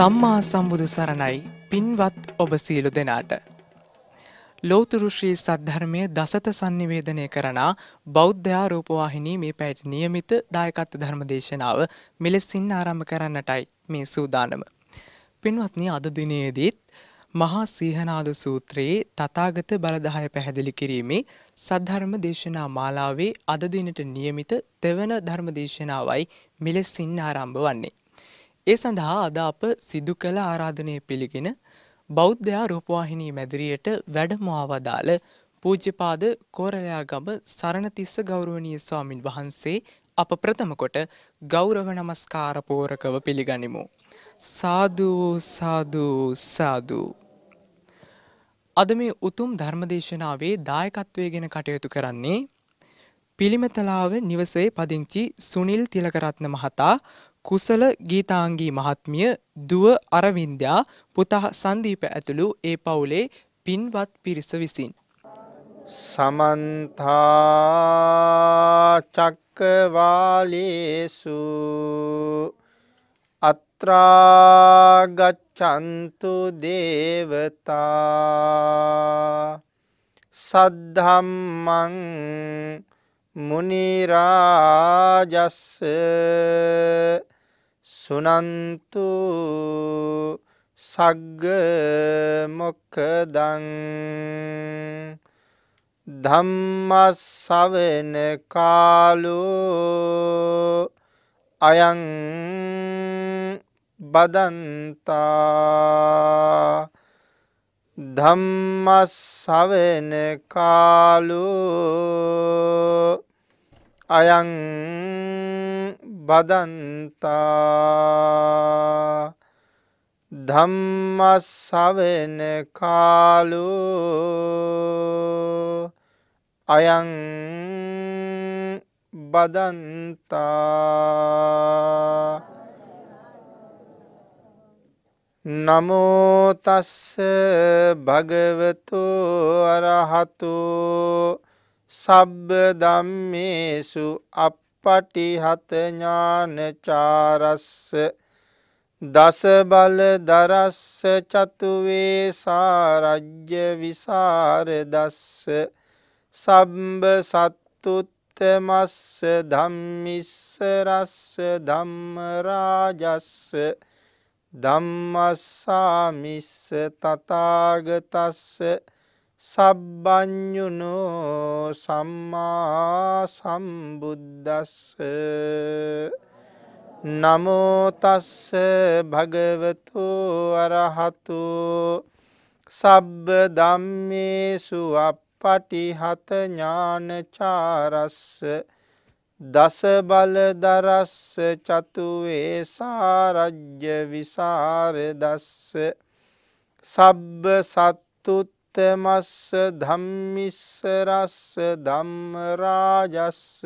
සම්මා සම්බුදු සරණයි පින්වත් ඔබ සියලු දෙනාට. ලෝතුරු ශ්‍රී සද්ධර්මය දසත සංනිවේදනය කරනා බෞද්ධයා රූපවාහිනී මේ පැයට නියමිත දායකත්ව ධර්ම දේශනාව මෙලෙසින් ආරම්භ කරන්නටයි මේ සූදානම. පින්වත්නි අද දිනයේදීත් මහා සීහනාද සූත්‍රයේ තථාගත බලදහය පැහැදිලි කිරීමේ සද්ධර්ම දේශනා මාලාවේ අද දිනට නියමිත තෙවන ධර්ම දේශනාවයි මෙලෙසින් ආරම්භ වන්නේ. ඒ සඳහා අද අප සිදු කළ ආරාධනය පිළිගෙන බෞද්ධයා රූපවාහිනී මැදිරියට වැඩමවා වදාළ පූජ්‍යපාද කෝරළයාගම සරණතිස්ස ගෞරවනීය ස්වාමින් වහන්සේ අප ප්‍රථම කොට ගෞරව නමස්කාර පෝරකව පිළිගනිමු. සාදු සාදු සාදු අද මේ උතුම් ධර්මදේශනාවේ දායකත්වය ගැන කටයුතු කරන්නේ පිළිමතලාව නිවසේ පදිංචි සුනිල් තිලකරත්න මහතා කුසල ගීතාංගී මහත්මිය දුව අරවින්දයා පුතා සන්දීප ඇතුළු ඒ පවුලේ පින්වත් පිරිස විසින්. සමන්තාචක්කවාලේසු අත්‍රාගච්චන්තු දේවතා සද්ධම්මං මුනිරාජස්ස සුනන්තු සග්ග මොක්කදං ධම්මස්සවෙන කාලෝ අයං බදන්තා ධම්මස්සවෙන කාලෝ අයං බදන්තා ධම්මස්සවෙන කාලෝ අයං බදන්තා නමෝතස්ස භගවතු අරහතු සබ්බ දම්මේසු අපපටිහතඥානචාරස්ස දස බල දරස්ස චතුවේ සාරජ්‍ය විසාරදස්ස සම්බ සත්තුත්තමස්ස ධම්මිස්සරස්ස ධම්මරාජස්ස ධම්මස්සාමිස්ස තතාගතස්ස සබ්බඥුනෝ සම්මා සම්බුද්දස්ස. නමෝතස්ස භගවතු අරහතු. සබ්බ දම්මේසු අපපටිහත ඥානචාරස්ස. දස බල දරස්ස චතුවේ සාරජ්‍ය විසාරදස්ස. සබ්බ සත්තුත්තමස්ස ධම්මිස්සරස්ස ධම්මරාජස්ස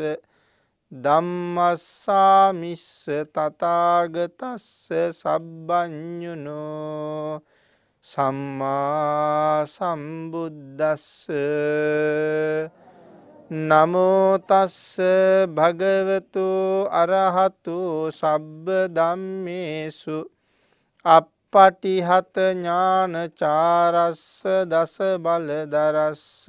ධම්මස්සාමිස්ස තතාගතස්ස සබ්බඥුනෝ සම්මා සම්බුද්දස්ස නමෝතස්ස භගවතු අරහතු සබ්බ දම්මේසු අපපටිහත ඥානචාරස්ස දස බලදරස්ස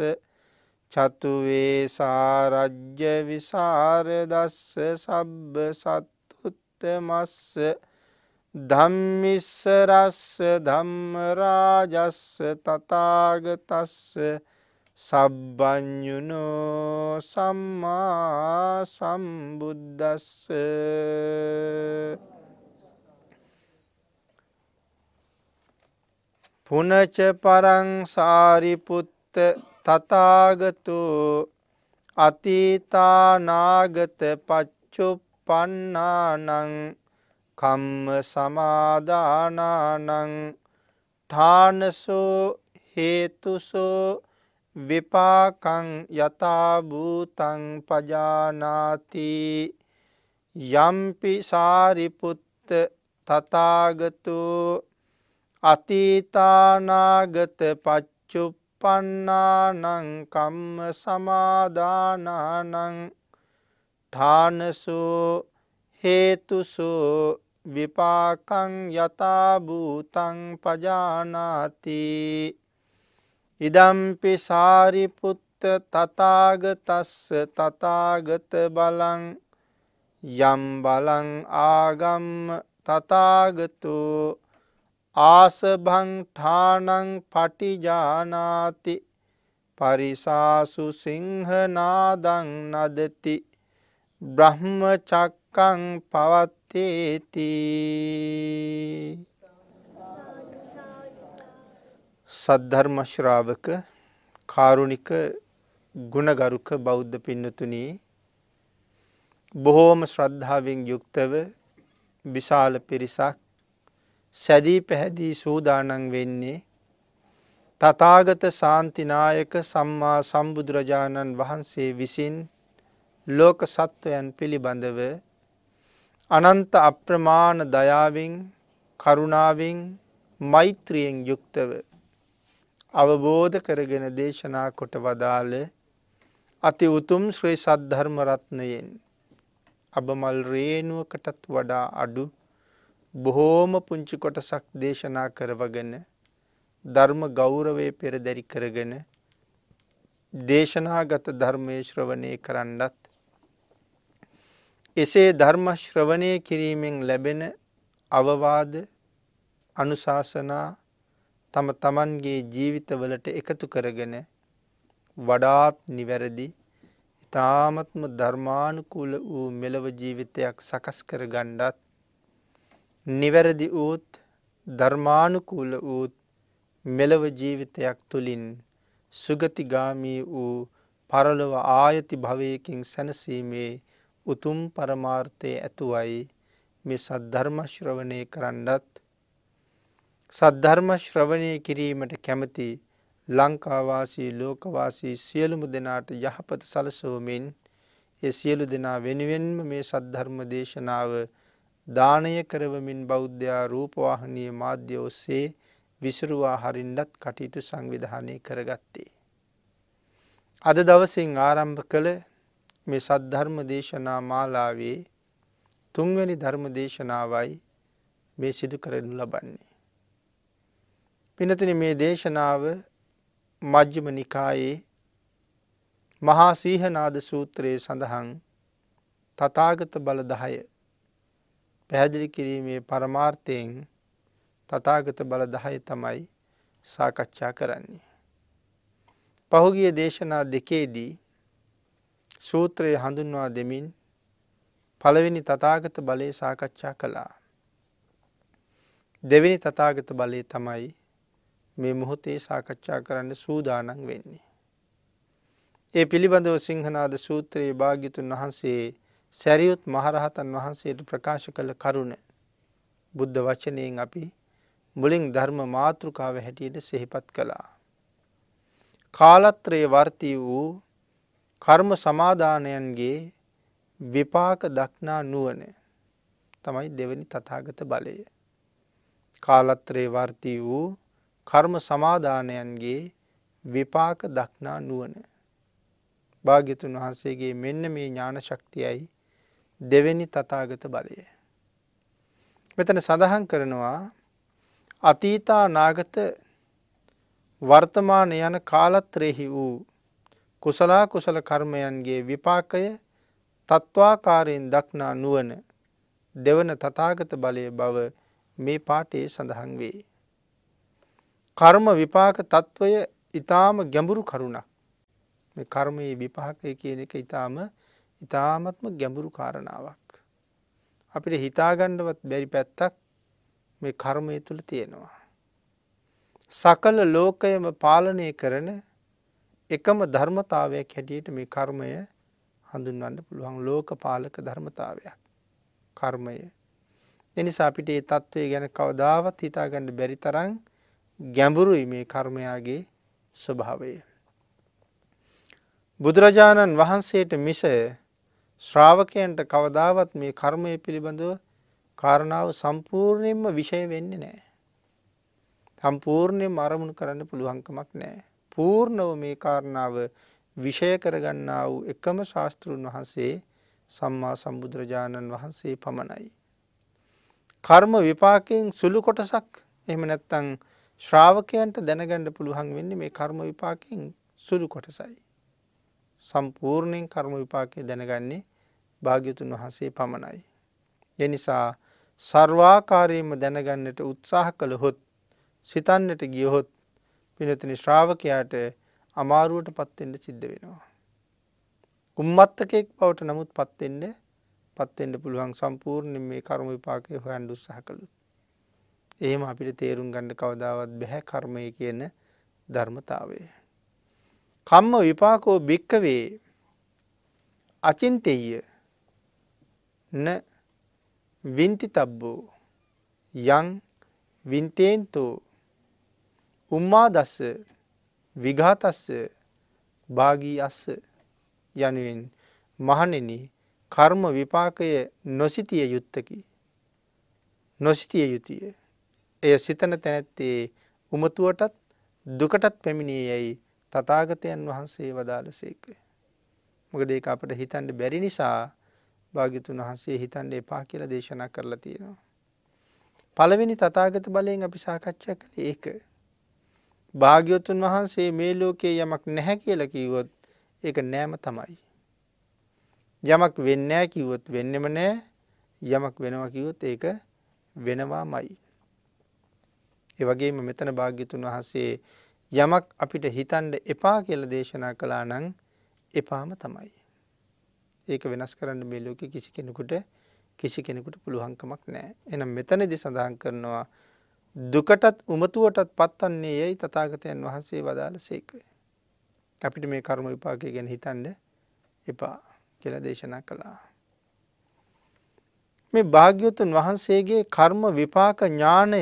චතුවේ සාරජ්‍ය විසාරදස්ස සබ්බ සත්තුත්තමස්ස ධම්මිස්සරස්ස ධම්මරාජස්ස තතාගතස්ස සබ්බඥුනෝ සම්මා සම්බුද්දස්ස පුනච පරං සාරිපුත්ත තථාගතු අතීතානාගත පච්චුප්පන්නානං කම්ම සමාදානානං ඨානසෝ හේතුසෝ විපාකං යථභූතං පජානාති යම්පි සාරිපුත්ත තථාගතු අතීතානාගත පච්චුප්පන්නානං කම්ම සමාදානානං ඨානසෝ හේතුසෝ විපාකං යථභූතං පජානාති. ඉදම්පි සාරිපුත්ත තතාගතස්ස තතාගත බලං යම් බලං ආගම්ම තතාගතු ආසභංඨානං පටිජානාති පරිසාසු සිංහනාදං නදති බ්‍රහ්ම චක්කං පවත්තේති. සද්ධර්මශ්‍රාවක කාරුණික ගුණගරුක බෞද්ධ පින්නතුනී බොහෝම ශ්‍රද්ධාවෙන් යුක්තව විශාල පිරිසක් සැදී පැහැදී සූදානන් වෙන්නේ තතාගත සාන්තිනායක සම්මා සම්බුදුරජාණන් වහන්සේ විසින් ලෝක සත්වයන් පිළිබඳව අනන්ත අප්‍රමාණ දයාවෙන් කරුණාවෙන් මෛත්‍රියෙන් යුක්තව අවබෝධ කරගෙන දේශනා කොට වදාළ අති උතුම් ශ්‍රී සද්ධර්මරත්නයෙන් අබමල් රේනුවකටත් වඩා අඩු බොහෝම පුංචි කොටසක් දේශනා කරවගෙන ධර්ම ගෞරවය පෙරදැරි කරගෙන දේශනාගත ධර්මය ශ්‍රවණය කරන්නත් එසේ ධර්ම ශ්‍රවණය කිරීමෙන් ලැබෙන අවවාද අනුශාසනා තම තමන්ගේ ජීවිතවලට එකතු කරගෙන වඩාත් නිවැරදි ඉතාමත්ම ධර්මානුකූල වූ මෙලව ජීවිතයක් සකස් කර ගණ්ඩත් නිවැරදි වූත් ධර්මානුකූල වූත් මෙලව ජීවිතයක් තුළින් සුගතිගාමී වූ පරලොව ආයති භවයකින් සැනසීමේ උතුම් පරමාර්ථය ඇතුවයි මේ සද්ධර්මශ්‍රවණය කරන්නත්. සද්ධර්ම ශ්‍රවණය කිරීමට කැමති ලංකාවාසී ලෝකවාසී සියලුම දෙනාට යහපත සලසවමින් ඒ සියලු දෙනා වෙනුවෙන්ම මේ සද්ධර්ම දේශනාව දානය කරවමින් බෞද්ධයා රූපවාහනය මාධ්‍ය ඔස්සේ විසුරුවා හරින්ඩත් කටයුතු සංවිධානය කරගත්තේ. අද දවසින් ආරම්භ කළ මේ සද්ධර්ම දේශනා මාලාවේ තුන්වැනි ධර්ම දේශනාවයි මේ සිදු කරනු ලබන්නේ. පිනතින මේ දේශනාව මජ්්‍යම නිකායේ මහා සීහනාද සූත්‍රයේ සඳහන් තතාගත බල දහය පැහැදිලි කිරීමේ පරමාර්ථයෙන් තතාගත බල දහය තමයි සාකච්ඡා කරන්නේ. පහුගිය දේශනා දෙකේදී සූත්‍රය හඳුන්වා දෙමින් පළවෙනි තතාගත බලය සාකච්ඡා කළා. දෙවෙනි තතාගත බලය තමයි මේ මොහොතේ සාකච්ඡා කරන්න සූදානන් වෙන්නේ. ඒ පිළිබඳව සිංහනාද සූත්‍රයේ භාගිතුන් වහන්සේ සැරියුත් මහරහතන් වහන්සේට ප්‍රකාශ කළ කරුණ බුද්ධ වචනයෙන් අපි මුලින් ධර්ම මාතෘකාව හැටියට සෙහිපත් කළා. කාලත්‍රයේ වර්තී වූ කර්ම සමාධානයන්ගේ විපාක දක්නා නුවන තමයි දෙවනි තතාගත බලය. කාලත්‍රයේ වර්තී වූ කර්ම සමාධානයන්ගේ විපාක දක්නා නුවන. භාග්‍යතුන් වහන්සේගේ මෙන්න මේ ඥාන ශක්තියයි දෙවෙනි තතාගත බලය. මෙතන සඳහන් කරනවා අතීතා නාගත වර්තමාන යන කාලත්‍රයෙහි වූ කුසලා කුසල කර්මයන්ගේ විපාකය තත්ත්වාකාරයෙන් දක්නා නුවන දෙවන තතාගත බලය බව මේ පාටයේ සඳහන් වේ. කර්ම විපාක තත්ත්වය ඉතාම ගැඹුරු කරුණක් මේ කර්මයේ විපාකය කියන එක ඉතාම ඉතාමත්ම ගැඹුරු කාරණාවක්. අපිට හිතාගණ්ඩවත් බැරි පැත්තක් මේ කර්මය තුළ තියෙනවා. සකල ලෝකයම පාලනය කරන එකම ධර්මතාවයක් හැටියට මේ කර්මය හඳුන්වන්න පුළුවන් ලෝක පාලක ධර්මතාවයක් කර්මය. එනිසා අපිට ඒ තත්ත්වය ගැන කවදාවත් හිතාගන්න බැරි තරං ගැඹුරුයි මේ කර්මයාගේ ස්වභාවය. බුදුරජාණන් වහන්සේට මිස ශ්‍රාවකයන්ට කවදාවත් මේ කර්මය පිළිබඳව කාරණාව සම්පූර්ණයෙන්ම විෂය වෙන්නේ නෑ. සම්පූර්ණයෙන් අරමුණු කරන්න පුළුවන්කමක් නෑ. පූර්ණව මේ කාරණාව විෂය කරගන්නා වූ එකම ශාස්තෘන් වහන්සේ සම්මා සම්බුදුරජාණන් වහන්සේ පමණයි. කර්ම විපාකයෙන් සුළු කොටසක් එහෙම නැත්තං ශ්‍රාවකයන්ට දැනගණ්ඩ පුළුවන් වෙන්නේ මේ කර්ම විපාකයෙන් සුළු කොටසයි. සම්පූර්ණයෙන් කර්ම විපාකය දැනගන්නේ භාග්‍යතුන් වහන්සේ පමණයි. එනිසා සර්වාකාරයම දැනගන්නට උත්සාහ කළ හොත් සිතන්නට ගියහොත් පිනතින ශ්‍රාවකයාට අමාරුවට පත්වෙන්ට සිද්ධ වෙනවා. උම්මත්තකෙක් බවට නමුත් පත්වෙන්න පත්වෙන්ට පුළුවන් සම්පූර්ණ මේ කර්ම විපාකය හොයන් දුස්සහ කළු. එහෙම අපිට තේරුම් ගණඩ කවදාවත් බැහැ කර්මය කියන ධර්මතාවය. කම්ම විපාකෝ භික්කවේ අචින්තෙය න වින්ති තබ්බෝ යං වින්තේන්තෝ උම්මා දස්ස විඝාතස්ස භාගී අස්ස යනුවෙන් මහනෙන කර්ම විපාකය නොසිතිය යුත්තකි. නොසිතිය යුතුය. එය සිතන තැනැත්තේ උමතුවටත් දුකටත් පැමිණිය යැයි තතාගතයන් වහන්සේ වදාළ සේකය. මොකද ඒක අපට හිතන්ට බැරි නිසා භාගිතුන් වහන්සේ හිතන්ට එපා කියලා දේශනා කරලා තියෙනවා. පළවෙනි තතාගත බලයෙන් අපි සාකච්ඡා කළ ඒක. භාග්‍යවතුන් වහන්සේ මේ ලෝකයේ යමක් නැහැ කියල කිවොත් ඒක නෑම තමයි. යමක් වෙන්නෑ කිවොත් වෙන්නම නෑ යමක් වෙනවා කිවොත් ඒක වෙනවා මයි. ඒවගේම මෙතන භාග්‍යතුන් වහන්සේ යමක් අපිට හිතන්ඩ එපා කියල දේශනා කලා නං එපාම තමයි. ඒක වෙනස් කරන්න මේ ලෝක කිසි කෙනෙකුට කිසි කෙනෙකුට පුළුවන්කමක් නෑ. එනම් මෙතනදි සඳහන් කරනවා දුකටත් උමතුවටත් පත්වන්නේ යැයි තතාගතයන් වහන්සේ වදාළ සේකය. අපිට මේ කර්ම විපාකය ගැන හිතන්ඩ එපා කියල දේශනා කළා. මේ භාග්‍යවතුන් වහන්සේගේ කර්ම විපාක ඥානය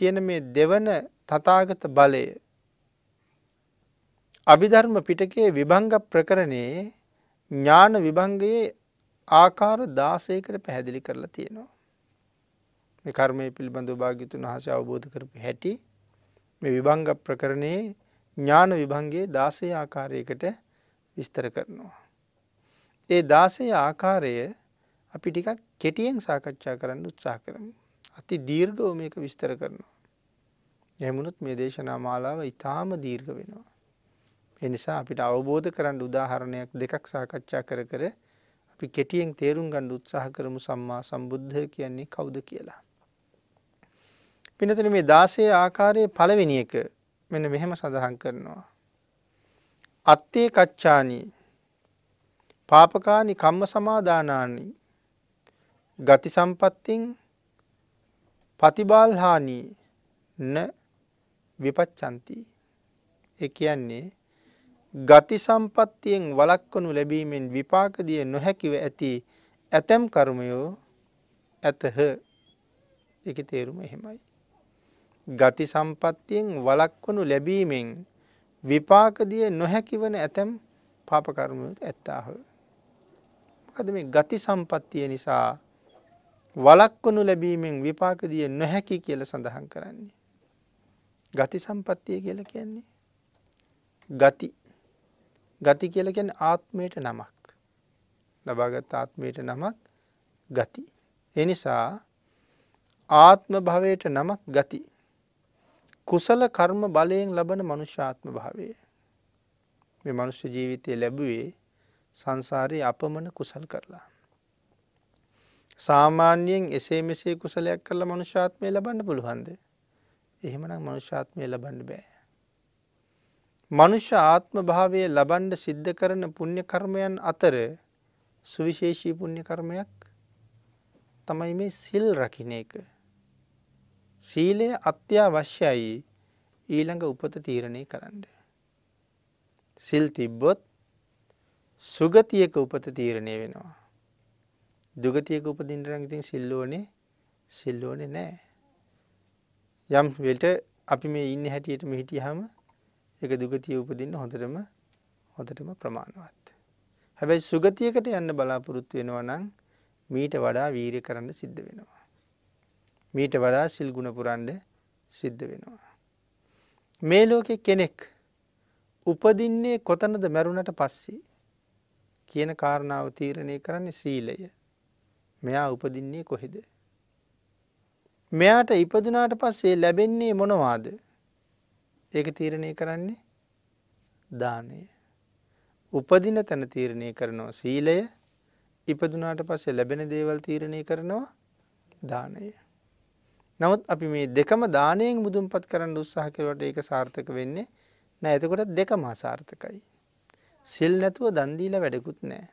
කියන මේ දෙවන තතාගත බලය අභිධර්ම පිටකේ විභංග ප්‍රකරණයේ ඥාන විභංගයේ ආකාර දාසයකට පැහැදිලි කරලා තියෙනවා. මේ කර්මය පිළිබඳව භාග්‍යතුන් වහස අවබෝධ කරපු හැටි මේ විභංග ප්‍රකරණයේ ඥාන විභංගේ දාසය ආකාරයකට විස්තර කරනවා. ඒ දාසය ආකාරය අපි ටිකක් කෙටියෙන් සාකච්ඡා කරන්න උත්සාහ කරමු. අති දීර්ඝව මේක විස්තර කරනවා. එහමුණුත් මේ දේශනා මාලාව ඉතාම දීර්ඝ වෙනවා. එනිසා අපිට අවබෝධ කරන්න උදාහරණයක් දෙකක් සාකච්ඡා කර කර අපි කෙටියෙන් තේරුම් ගණ්ඩ උත්සාහ කරමු සම්මා සම්බුද්ධ කියන්නේ කවුද කියලා. පිනතන මේ දාසය ආකාරයේ පළවෙනි එක මෙන්න මෙහෙම සඳහන් කරනවා. අත්තේ කච්චානී පාපකානි කම්ම සමාධානානී ගති සම්පත්තිං පතිබාල්හානී න විපච්චන්ති. එක කියන්නේ ගති සම්පත්තියෙන් වලක්වනු ලැබීමෙන් විපාකදිය නොහැකිව ඇති ඇතැම් කර්මයෝ ඇතහ එක තේරුම එහෙමයි. ගති සම්පත්තියෙන් වලක්වනු ලැබීමෙන් විපාකදිය නොහැකිවන ඇතැම් පාපකර්මයත් ඇත්තාහ. මොකද මේ ගති සම්පත්තිය නිසා වලක්වනු ලැබීමෙන් විපාකදිය නොහැකි කියල සඳහන් කරන්නේ. ගති සම්පත්තිය කියල කියන්නේ. ගති ගති කියල ගැන ආත්මයට නමක් ලබාගත් ආත්මයට නමක් ගති. එනිසා ආත්ම භවයට නමක් ගති. කුසල කර්ම බලයෙන් ලබන මනුෂ්‍යාත්ම භාවය. මේ මනුෂ්‍ය ජීවිතය ලැබුවේ සංසාරයේ අපමණ කුසල් කරලා. සාමාන්‍යයෙන් එසේ මෙසේ කුසලයක් කරලා මනුෂ්‍යාත්මය ලබන්න පුළුවන්ද. එහෙමනම් මනුෂ්‍යාත්මය ලබන්න බෑ. මනුෂ්‍ය ආත්ම භාවය ලබන්ඩ සිද්ධ කරන පුුණ්්‍ය කර්මයන් අතර සුවිශේෂී පුුණ්්‍ය කර්මයක් තමයි මේ සිල් රකින එක. සීලය අත්‍යවශ්‍යයි ඊළඟ උපත තීරණය කරන්න. සිල් තිබ්බොත් සුගතියක උපත තීරණය වෙනවා. දුගතියක උපදින්ටරංගතින් සිල්ලෝනේ සිල්ලෝනෙ නෑ. යම් වෙල්ට අපි මේ ඉන්න හැටියට මෙහිටිය හම එක දුගතිය උපදින්න හොඳටම හොඳටම ප්‍රමාණවත්. හැබැයි සුගතියකට යන්න බලාපොරොත්තු වෙනවා නම් මීට වඩා වීරය කරන්න සිද්ධ වෙනවා. මීට වඩා සිල්ගුණ පුරන්ඩ සිද්ධ වෙනවා. මේ ලෝකෙ කෙනෙක් උපදින්නේ කොතනද මැරුණට පස්සේ කියන කාරණාව තීරණය කරන්නේ සීලය මෙයා උපදින්නේ කොහෙද. මෙයාට ඉපදුනාට පස්සේ ලැබෙන්නේ මොනවාද ඒක තීරණය කරන්නේ දානය. උපදින තැන තීරණය කරනවා සීලය ඉපදුනාට පස්සේ ලැබෙන දේවල් තීරණය කරනවා දානය. නමුත් අපි මේ දෙකම දානයෙන් මුදුන්පත් කරන්න උත්සාහ කරවට ඒක සාර්ථක වෙන්නේ නෑ එතකොට දෙකම අසාර්ථකයි. සිල් නැතුව දන්දීල වැඩකුත් නෑ.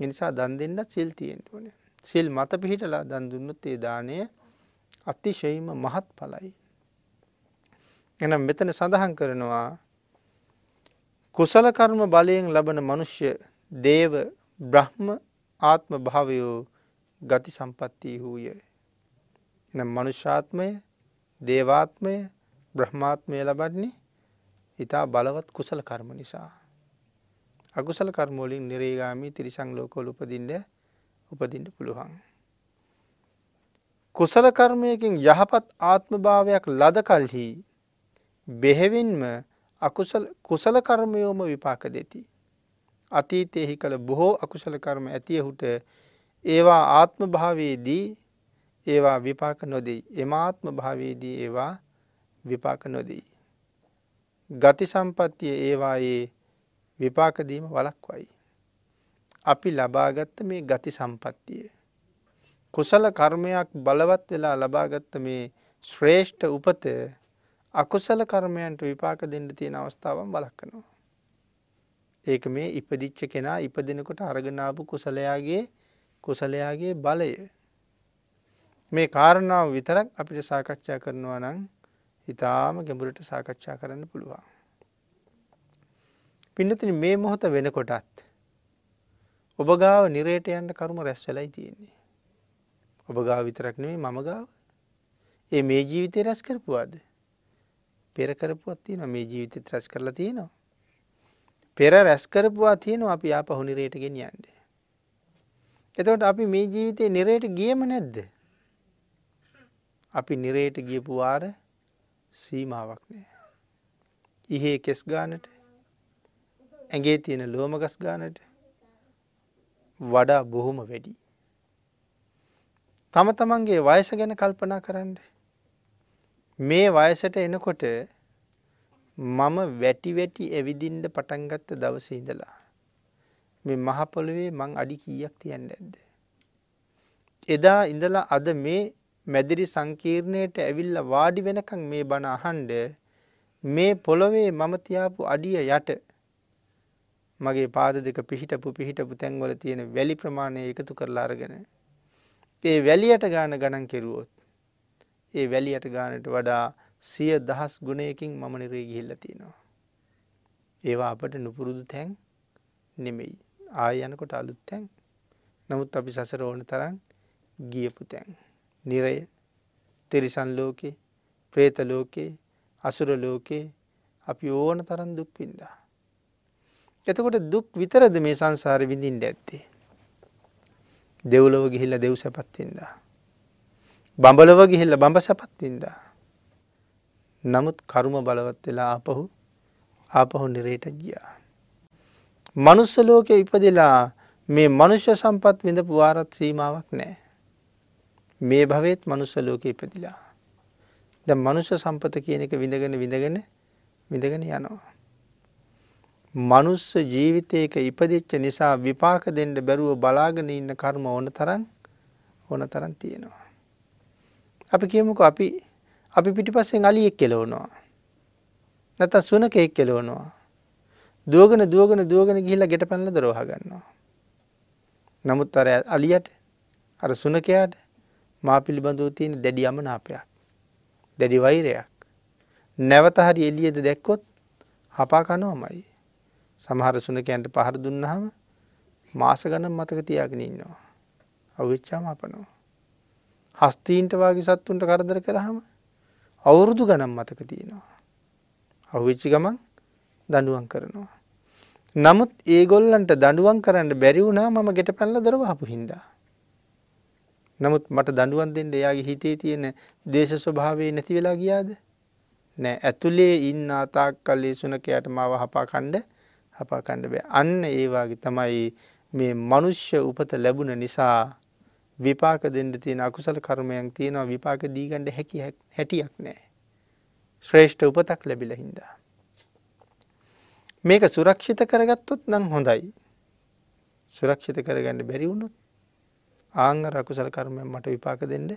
නිසා දන් දෙන්නත් සිල් තියෙන්ට ඕන. සිල් මත පිහිටලා දන්දුන්නොත් ඒ දානය අතිශයීම මහත් පලයි. එනම් මෙතන සඳහන් කරනවා කුසල කර්ම බලයෙන් ලබන මනුෂ්‍ය දේව බ්‍රහ්ම ආත්ම භාවයෝ ගති සම්පත්තිය වූය. එනම් මනුෂ්‍යාත්මය දේවාත්මය බ්‍රහ්මාත්මය ලබන්නේ ඉතා බලවත් කුසල කර්ම නිසා. අකුසල කර්මෝලින් නිරේගාමී තිරිසං ලෝකොල උපදින්ට උපදින්ට පුළුවන්. කුසල කර්මයකින් යහපත් ආත්මභාවයක් ලද කල්හි බෙහෙවින්ම කුසල කර්මයෝම විපාක දෙති. අතීතයෙහි කළ බොහෝ අකුසල කර්ම ඇතියහුට ඒවා ආත්ම භාවයේදී ඒවා විපාක නොදෙයි. එමාත්ම භාවයේදී ඒවා විපාක නොදෙයි. ගති සම්පත්තිය ඒවායේ විපාකදීම වලක්වයි. අපි ලබාගත්ත මේ ගති සම්පත්තිය. කුසල කර්මයක් බලවත් වෙලා ලබාගත්ත මේ ශ්‍රේෂ්ඨ උපත අකුසල කර්මයන්ට විපාක දෙන්න තියෙන අවස්ථාවන් බලක්කනවා. ඒක මේ ඉපදිච්ච කෙනා ඉපදිනකොට අරගනාපු කුසලයාගේ කුසලයාගේ බලය මේ කාරණාව විතරක් අපිට සාකච්ඡා කරනවා නම් ඉතාම ගැඹුරට සාකච්ඡා කරන්න පුළුවන්. පින්නතින මේ මොහොත වෙනකොටත් ඔබ ගාව නිරේට යන්න කරුම රැස් වෙලයි තියෙන්නේ. ඔබ ගාව විතරක් නෙමේ මම ගාව ඒ මේ ජීවිතය රැස් කරපුවාද පෙර කරපුවත් තියෙන මේ ජීවිතත් රැස් කරලා තියෙනවා. පෙර රැස් කරපුවා තියෙනවා අපි ආපහු නිරේට ගෙනියන්න. එතකොට අපි මේ ජීවිතේ නිරේට ගියම නැද්ද? අපි නිරේට ගියපු වාර සීමාවක් නෑ. ඉහේ කෙස් ගානට ඇගේ තියෙන ලෝමගස් ගානට වඩා බොහොම වැඩි. තම තමන්ගේ වයස ගැන කල්පනා කරන්න. මේ වයසට එනකොට මම වැටි වැටි ඇවිදින්ට පටන්ගත්ත දවස ඉඳලා. මේ මහපොළොවේ මං අඩි කීයක් තියන්න ඇද්ද. එදා ඉඳලා අද මේ මැදිරි සංකීර්ණයට ඇවිල්ල වාඩි වෙනකං මේ බණ අහන්ඩ මේ පොළොවේ මම තියාපු අඩිය යට මගේ පාද දෙක පිහිටපු පිහිටපු තැන්වල තියෙන වැලි ප්‍රමාණය එකතු කරලා අරගෙන. ඒ වැලියට ගාන ගණන් කෙරුවොත්. ඒ වැලියට ගානට වඩා සිය දහස් ගුණයකින් මම නිරේ ගිහිල්ල තියෙනවා. ඒවා අපට නුපුරුදු තැන් නෙමෙයි. ආය යනකොට අලුත් තැන් නමුත් අපි සසර ඕන තරන් ගියපු තැන්. නිරය තිරිසන් ලෝකේ ප්‍රේත ලෝකේ අසුර ලෝකේ අපි ඕන තරන් දුක්වින්දා. එතකොට දුක් විතරද මේ සංසාර විඳින්ට ඇත්තේ. දෙව්ලොව ගිහිල්ල දෙව් සැපත්තින්දා. බඹලව ගිහිල්ල බඹ සැපත්තින්දා. නමුත් කරුම බලවත් වෙලා ආපහු ආපහු නිරේට ගියා. මනුස්ස ලෝකෙ ඉපදිලා මේ මනුෂ්‍ය සම්පත් විඳ පුවාරත් සීමාවක් නෑ. මේ භවත් මනුස්ස ලෝක ඉපදිලා. ද මනුෂ්‍ය සම්පත කියන එක විඳගෙන විඳගෙන විඳගෙන යනවා. මනුස්ස ජීවිතයක ඉපදිච්ච නිසා විපාක දෙන්න බැරුව බලාගෙන ඉන්න කර්ම ඕන තරන් ඕන තරන් තියෙනවා. අපි කියමුක අපි අපි පිටිපස්සෙන් අලියෙක් කෙලවනවා. නැත සුනකෙක් කෙලවනවා. දුවගෙන දුවගෙන දුවගෙන ගිහිල්ලා ගෙට පැනල දරෝහගන්නවා. නමුත් අර අලියට අර සුනකයාට මා පිළිබඳව තියෙන දැඩි අමනාපයක්. දැඩි වෛරයක්. නැවත හරි එළියද දැක්කොත් හපා කනවමයි. සමහර සුනකයන්ට පහර දුන්නහම මාස ගණන් මතක තියාගෙන ඉන්නවා. අවිච්චාම අපනවා. හස්තීන්ට වගේ සත්තුන්ට කරදර කරහම අවුරුදු ගනම් මතක තියෙනවා. අහුවිච්චි ගමන් දඩුවන් කරනවා. නමුත් ඒගොල්ලන්ට දඩුවන් කරන්න බැරි වුණා මම ගෙට පැල්ල දරවහපු හින්දා. නමුත් මට දඩුවන් දෙන්න එයාගේ හිතේ තියෙන දේශ ස්වභාවේ නැති වෙලා ගියාද. නෑ ඇතුළේ ඉන්න අතාක් කල්ලේ සුනකයට මාව හපා කණ්ඩ හපා කණ්ඩ බෑ අන්න ඒවාගේ තමයි මේ මනුෂ්‍ය උපත ලැබුණ නිසා විපාක දෙන්න තියෙන අකුසල කර්මයන් තියෙනවා විපාක දීගණ්ඩ හැකි හැටියක් නෑ. ශ්‍රේෂ්ඨ උපතක් ලැබිල හින්දා. මේක සුරක්ෂිත කරගත්තොත් නම් හොඳයි. සුරක්ෂිත කරගන්න බැරිවුණුත් ආංග රකුසල කර්මයන් මට විපාක දෙන්න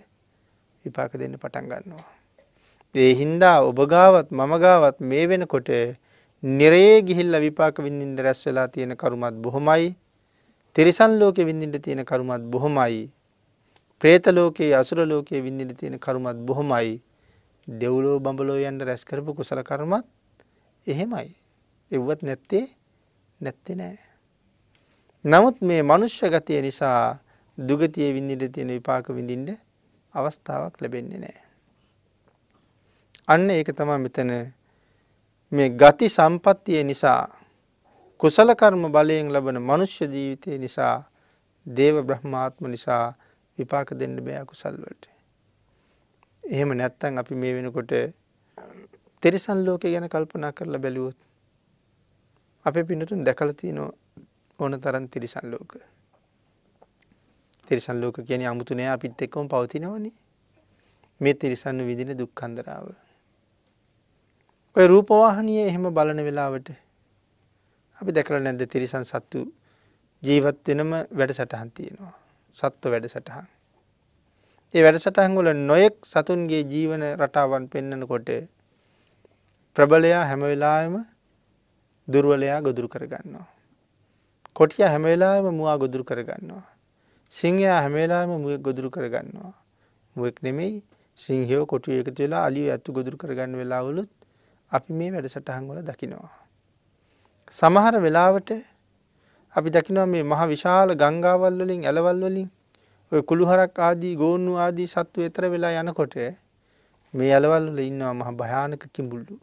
විපාක දෙන්න පටන් ගන්නවා. ඒ හින්දා ඔබගාවත් මමගාවත් මේ වෙනකොට නිරේ ගිහිල්ල විපාක විඳින්ට රැස් වෙලා තියෙන කරුමත් බොහොමයි තිරිසන් ලෝකෙ විඳින්ට තියෙන කරුමත් බොහොමයි ප්‍රේත ලෝකයේ අසුර ලෝකයේ විඳින්ට තියෙන කරුමත් බොහොමයි දෙව්ලෝ බඹලෝ යන්ට රැස් කරපු කුසල කර්මත් එහෙමයි එව්වත් නැත්තේ නැත්තේ නෑ. නමුත් මේ මනුෂ්‍ය ගතිය නිසා දුගතිය විඳින්ට තියෙන විපාක විඳින්ට අවස්ථාවක් ලැබෙන්නේ නෑ. අන්න ඒක තමා මෙතන මේ ගති සම්පත්තිය නිසා කුසල කර්ම බලයෙන් ලබන මනුෂ්‍ය ජීවිතය නිසා දේව බ්‍රහ්මාත්ම නිසා විපාක දෙන්න බෑ කුසල් වලට. එහෙම නැත්තම් අපි මේ වෙනකොට තිරිසන් ලෝකේ ගැන කල්පනා කරලා බැලුවොත් අපේ පින්නතුන් දැකලා තියෙන ඕන තරම් තිරිසන් ලෝක. තිරිසන් ලෝක කියන්නේ 아무තු නෑ අපිත් එක්කම පවතිනවනේ. මේ තිරිසන් විඳින දුක් අන්දරාව. ඔය රූපවාහනිය එහෙම බලන වෙලාවට අපි දැකලා නැද්ද තිරිසන් සත්තු ජීවත් වෙනම වැඩ සටහන් තියෙනවා. සත්ව වැඩ සටහන්. ඒ වැඩ සටහන් වල නොයෙක් සතුන්ගේ ජීවන රටාවන් පෙන්නකොට ප්‍රබලයා හැම වෙලාවෙම දුර්වලයා ගොදුරු කරගන්නවා. කොටිය හැම වෙලාවෙම මුවා ගොදුරු කරගන්නවා. සිංහයා හැම වෙලාවෙම මුවෙක් ගොදුරු කරගන්නවා. මුවෙක් නෙමෙයි සිංහයෝ කොටුව එකතු වෙලා අලිය ඇත්තු ගොදුරු කරගන්න වෙලාවලුත් අපි මේ වැඩසටහන් වල දකිනවා. සමහර වෙලාවට අපි දකිනවා මේ මහ විශාල ගංගාවල් වලින් ඇලවල් වලින් ඔය කුළුහරක් ආදී ගෝන්නු ආදී සත්තු එතර වෙලා යනකොට මේ ඇලවල් වල ඉන්නවා මහ භයානක කිඹුල්ලු.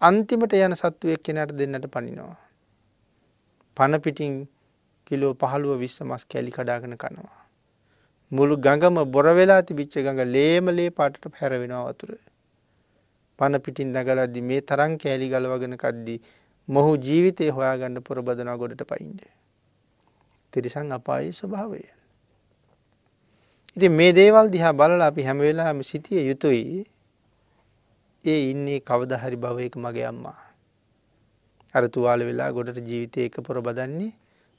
අන්තිමට යන සත්තු එක්කෙනාට දෙන්නට පනිනවා. පන පිටින් කිලෝ 15 20 මස් කැලි කඩාගෙන කනවා. මුළු ගඟම බොර වෙලා තිබිච්ච ගඟ ලේම ලේ පාටට පැරවෙනවා වතුර. පන පිටින් නැගලද්දි මේ තරම් කෑලි ගලවගෙන කද්දි මොහු ජීවිතය හොයාගන්න පුරබදනා ගොඩට පයින්ඩ. තිරිසං අපායේ ස්වභාවය. ඉති මේ දේවල් දිහා බලල අපි හැමවෙලාම සිටිය යුතුයි ඒ ඉන්නේ කවදහරි භවයක මගේ අම්මා. අර තුවාල වෙලා ගොඩට ජීවිතය එක පොර බදන්නේ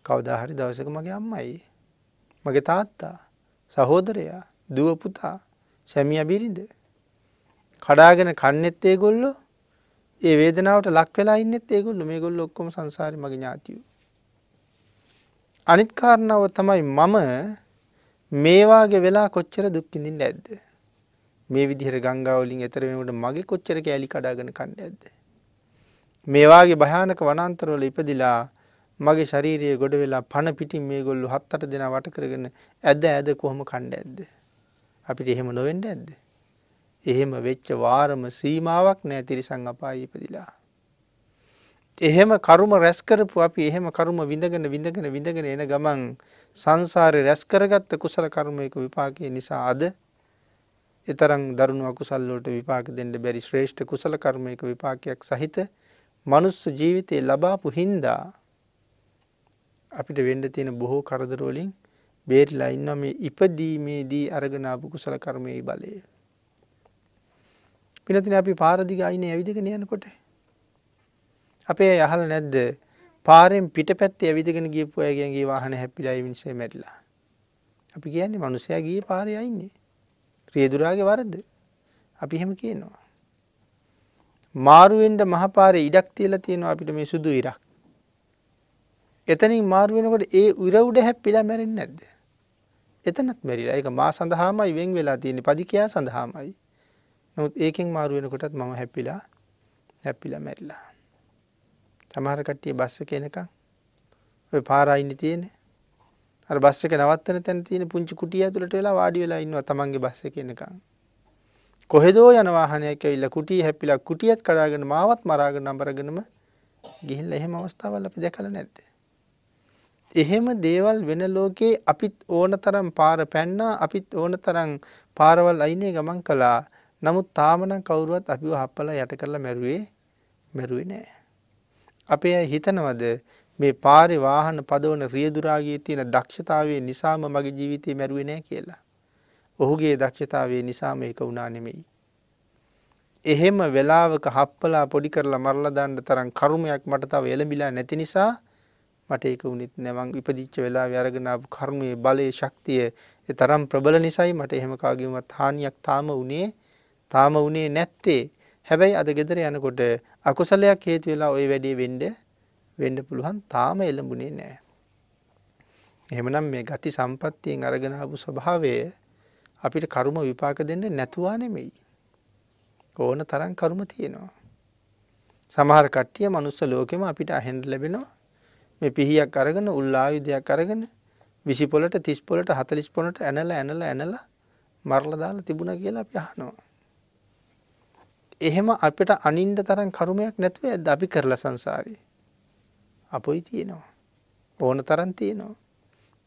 කවදාහරි දවසක මගේ අම්මයි. මගේ තාත්තා සහෝදරයා දුවපුතා සැමිය බිරිඳ කඩාගෙන කන්නෙත් ඒගොල්ලො ඒ වේදනාවට ලක් වෙලා ඉන්නෙත් ඒගොල්ලු මේ ගොල්ල ඔක්කොම සංසාරි මගේ ඥාතියු. අනිත් කාරණාව තමයි මම මේවාගේ වෙලා කොච්චර දුක්කිඳින් ඇද්ද. මේ විදිහර ගංගාවලින් එතර වෙනකට මගේ කොච්චර කෑලි කඩාගෙන කණ්ඩ ඇද්ද. මේවාගේ භයානක වනන්තරවල ඉපදිලා මගේ ශරීරයේ ගොඩ වෙලා පණ පිටින් මේ ගොල්ලු හත්තට දෙෙන වට කරගෙන ඇද ඇද කොහොම කණ්ඩ ඇද්ද. අපිට එහෙම නොවෙන්ඩ ඇද්ද. එහෙම වෙච්ච වාරම සීමාවක් නෑ තිරිසං අපායි ඉපදිලා. එහෙම කරුම රැස්කරපු අපි එහෙම කරුම විඳගෙන විඳගෙන විඳගෙන එන ගමන් සංසාරය රැස්කරගත්ත කුසල කර්මයක විපාකය නිසා අද එතරම් දරුණු අකුසල්ලෝට විපාක දෙන්න බැරි ශ්‍රේෂ්ඨ කුසල කර්මයක විපාකයක් සහිත මනුස්ස ජීවිතය ලබාපු හින්දා අපිට වෙන්ඩ තියෙන බොහෝ කරදරෝලින් බේරිලා ඉන්න මේ ඉපදීමේදී අරගනාපු කුසල කර්මයයි බලය. පිනතින අපි පාරදිග අයින ඇවිදිගෙන යනකොට. අපේ යහල නැද්ද පාරෙන් පිට පැත්තේ ඇවිදගෙන ගියපු අයගෙන්ගේ වාහන හැපිලා මිනිසේ මැරිලා. අපි කියන්නේ මනුසයා ගිය පාරය අයින්නේ. රියදුරාගේ වරද. අපි එහෙම කියනවා. මාරුවෙන්ට මහපාරේ ඉඩක් තියලා තියෙනවා අපිට මේ සුදු ඉරක්. එතනින් මාරු වෙනකොට ඒ උර උඩ හැප්පිලා මැරෙන්නේ නැද්ද? එතනත් මැරිලා. ඒක මා සඳහාමයි වෙන් වෙලා තියෙන්නේ. පදිකයා සඳහාමයි. නමුත් ඒකෙන් මාරු වෙනකොටත් මම හැපිලා හැපිලා මැරිලා. සමහර කට්ටිය බස් එකේ එනකන් ඔය පාර අයිනේ තියෙන්නේ. අර බස් එක නවත්තන තැන තියෙන පුංචි කුටිය ඇතුළට වෙලා වාඩි වෙලා ඉන්නවා තමන්ගේ බස් එකේ එනකන්. කොහෙදෝ යන වාහනයක් ඇවිල්ලා කුටිය හැපිලා කුටියත් කඩාගෙන මාවත් මරාගෙන නඹරගෙනම ගිහිල්ලා එහෙම අවස්ථාවල් අපි දැකලා නැද්ද? එහෙම දේවල් වෙන ලෝකේ අපිත් ඕන තරම් පාර පැන්නා අපිත් ඕන තරම් පාරවල් අයිනේ ගමන් කළා නමුත් තාමනම් කවුරුවත් අපිව හප්පලා යට කරලා මැරුවේ මැරුවේ නෑ. අපේ අය හිතනවද මේ පාරි වාහන පදවන රියදුරාගේ තියෙන දක්ෂතාවේ නිසාම මගේ ජීවිතය මැරුවේ නෑ කියලා. ඔහුගේ දක්ෂතාවේ නිසාම එක වුණා නෙමෙයි. එහෙම වෙලාවක හප්පලා පොඩි කරලා මරලා දාන්න තරම් කර්මයක් මට තව එළඹිලා නැති නිසා මට ඒක වුණෙත් නෑ මං ඉපදිච්ච වෙලාවේ අරගෙන ආපු කර්මයේ බලයේ ශක්තිය ඒ තරම් ප්‍රබල නිසායි මට එහෙම කාගෙවත් හානියක් තාම උනේ තාම උනේ නැත්තේ හැබැයි අද ගෙදර යනකොට අකුසලයක් හේතු වෙලා ওই වැඩේ වෙන්න වෙන්න පුළුවන් තාම එළඹුණේ නෑ එහෙමනම් මේ ගති සම්පත්තියෙන් අරගෙන ආපු ස්වභාවය අපිට කර්ම විපාක දෙන්න නැතුවා නෙමෙයි ඕන තරම් කරුම තියෙනවා. සමහර කට්ටිය මනුස්ස ලෝකෙම අපිට අහෙන්ඩ ලැබෙනවා මේ පිහියක් අරගෙන උල්ලායුධයක් අරගෙන විසි පොලට තිස් පොලට හතලිස් පොනට ඇනල ඇනල ඇනල මරල දාලා තිබුණ කියලා අපි අහනවා. එහෙම අපිට අනින්ට තරම් කරුමයක් නැතුව ඇද අපි කරලා සංසාරී. අපොයි තියෙනවා. ඕන තරන් තියෙනවා.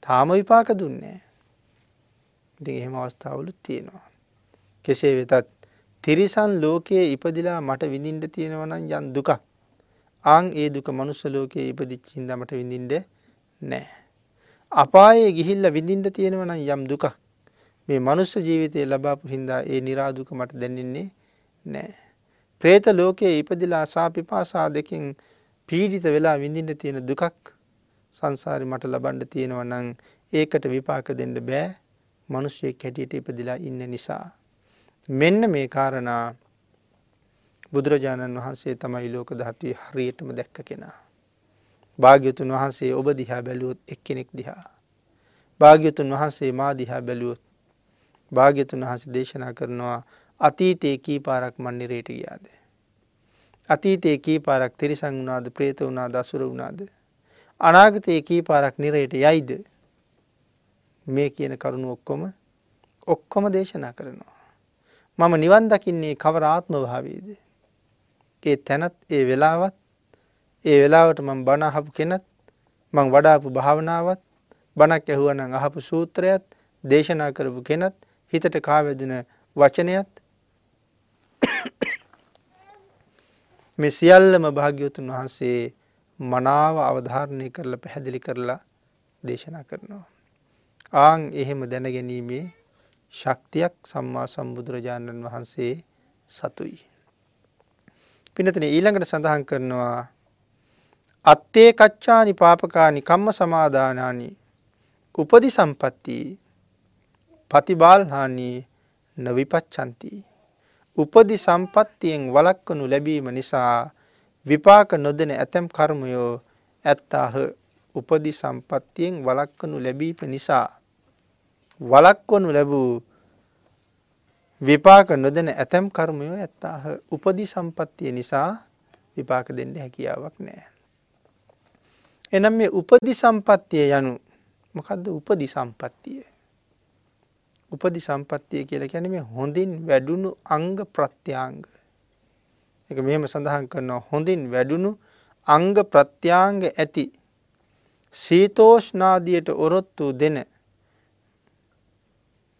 තාම විපාක දුන්නේ. ඉති එහෙම අවස්ථාවලුත් තියෙනවා. කෙසේ වෙතත් තිරිසන් ලෝකයේ ඉපදිලා මට විඳින්ට තියෙනවනම් යන් දුකක් ආං ඒ දුක මනුස්ස ලෝකයේ ඉපදිච්චින්ද මට විඳින්ට නෑ. අපායේ ගිහිල්ල විඳින්ට තියෙනවනම් යම් දුකක් මේ මනුස්ස ජීවිතය ලබාපු හින්දා ඒ නිරාදුක මට දැනෙන්නේ නෑ. ප්‍රේත ලෝකයේ ඉපදිලා සාපිපාසා දෙකින් පීඩිත වෙලා විඳින්ට තියෙන දුකක් සංසාරි මට ලබන්ඩ තියෙනවනං ඒකට විපාක දෙන්න බෑ මනුෂ්‍යයෙක් හැටියට ඉපදිලා ඉන්න නිසා. මෙන්න මේ කාරණා බුදුරජාණන් වහන්සේ තමයි ලෝක ධාතුවේ හරියටම දැක්ක කෙනා. භාග්‍යතුන් වහන්සේ ඔබ දිහා බැලුවොත් එක්කෙනෙක් දිහා. භාග්‍යතුන් වහන්සේ මා දිහා බැලුවොත් භාග්‍යතුන් වහන්සේ දේශනා කරනවා අතීතයේ කී පාරක් මන් නිරේට ගියාද. අතීතයේ කී පාරක් තිරිසං වුණාද ප්‍රේත වුණාද අසුර වුණාද. අනාගතයේ කී පාරක් නිරයට යයිද මේ කියන කරුණු ඔක්කොම ඔක්කොම දේශනා කරනවා. මම නිවන් දකින්නේ කවර ආත්ම භාවයේද. ඒ තැනත් ඒ වෙලාවත් ඒ වෙලාවට මම බණ අහපු කෙනත් මං වඩාපු භාවනාවත් බණක් ඇහුවනම් අහපු සූත්‍රයත් දේශනා කරපු කෙනත් හිතට කාවැදෙන වචනයත් මේ සියල්ලම භාග්‍යවතුන් වහන්සේ මනාව අවධාරණය කරලා පැහැදිලි කරලා දේශනා කරනවා. ආං එහෙම දැනගැනීමේ ශක්තියක් සම්මා සම්බුදුරජාණන් වහන්සේ සතුයි. පිනතන ඊළඟට සඳහන් කරනවා අත්තේ කච්චානි පාපකානි කම්ම සමාධානානි උපදි සම්පත්ති පතිබාල්හානී නවිපච්චන්ති. උපදි සම්පත්තියෙන් වලක්වනු ලැබීම නිසා විපාක නොදෙන ඇතැම් කර්මයෝ ඇත්තාහ උපදි සම්පත්තියෙන් වලක්වනු ලැබීම නිසා වලක්වනු ලැබූ විපාක නොදෙන ඇතැම් කර්මයෝ ඇත්තාහ උපදි සම්පත්තිය නිසා විපාක දෙන්න හැකියාවක් නෑ. එනම් මේ උපදි සම්පත්තිය යනු මොකදද උපදි සම්පත්තිය. උපදි සම්පත්තිය කියල කැන මේ හොඳින් වැඩුණු අංග ප්‍රත්‍යංග. එක මෙහෙම සඳහන් කරනවා හොඳින් වැඩුණු අංග ප්‍රත්‍යංග ඇති සීතෝෂ්නාදියට ඔරොත්තු දෙන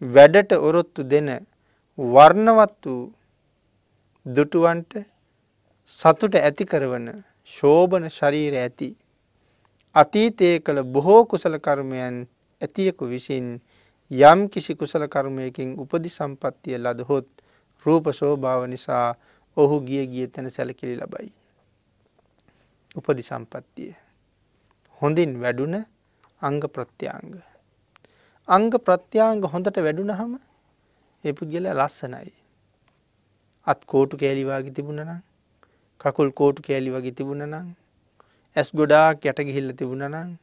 වැඩට ඔරොත්තු දෙන වර්ණවත් වූ දුටුවන්ට සතුට ඇති කරවන ශෝභන ශරීර ඇති අතීතය කළ බොහෝ කුසල කර්මයන් ඇතියකු විසින් යම් කිසි කුසල කර්මයකින් උපදි සම්පත්තිය ලදහොත් රූප ශෝභාව නිසා ඔහු ගිය ගිය තැන සැලකිලි ලබයි. උපදි සම්පත්තිය. හොඳින් වැඩුන අංග ප්‍රත්‍යංග. අංග ප්‍රත්‍යංග හොඳට වැඩුණහම ඒ පුද්ගල ලස්සනයි. අත් කෝටු කෑලිවාගේ තිබුණනම් කකුල් කෝටු කෑලි වගේ තිබුණනම් ඇස් ගොඩාක් යට ගිහිල්ල තිබුණනම්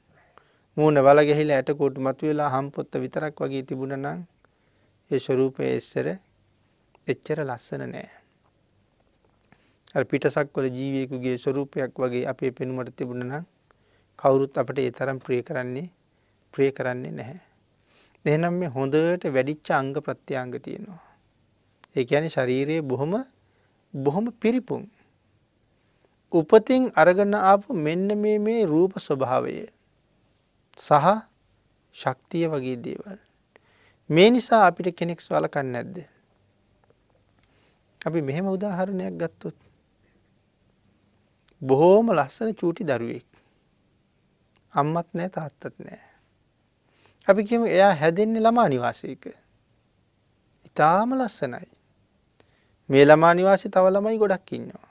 මූුණ වල ගැහිල ඇට කෝටු මතු වෙලා හම්පොත්ත විතරක් වගේ තිබුණනම් ඒ ස්වරූපය එස්සර එච්චර ලස්සන නෑ. පිටසක් කොල ජීවියකුගේ ස්වරූපයක් වගේ අපේ පෙනුමට තිබුණනම් කවුරුත් අපට ඒ තරම් ප්‍රිය කරන්නේ ප්‍රිය කරන්නේ නැහැ. එහෙනම් මේ හොඳට වැඩිච්ච අංග ප්‍රත්‍යංග තියෙනවා. ඒ කියන්නේ ශරීරයේ බොහොම බොහොම පිරිපුන්. උපතින් අරගෙන ආපු මෙන්න මේ මේ රූප ස්වභාවය සහ ශක්තිය වගේ දේවල්. මේ නිසා අපිට කෙනෙක් වලකන්න නැද්ද. අපි මෙහෙම උදාහරණයක් ගත්තොත්. බොහෝම ලස්සන චූටි දරුවෙක්. අම්මත් නෑ තාත්තත් නෑ. අපි කියමු එයා හැදෙන්නේ ළමා නිවාසයක. ඉතාම ලස්සනයි. මේ ළමා නිවාසය තව ළමයි ගොඩක් ඉන්නවා.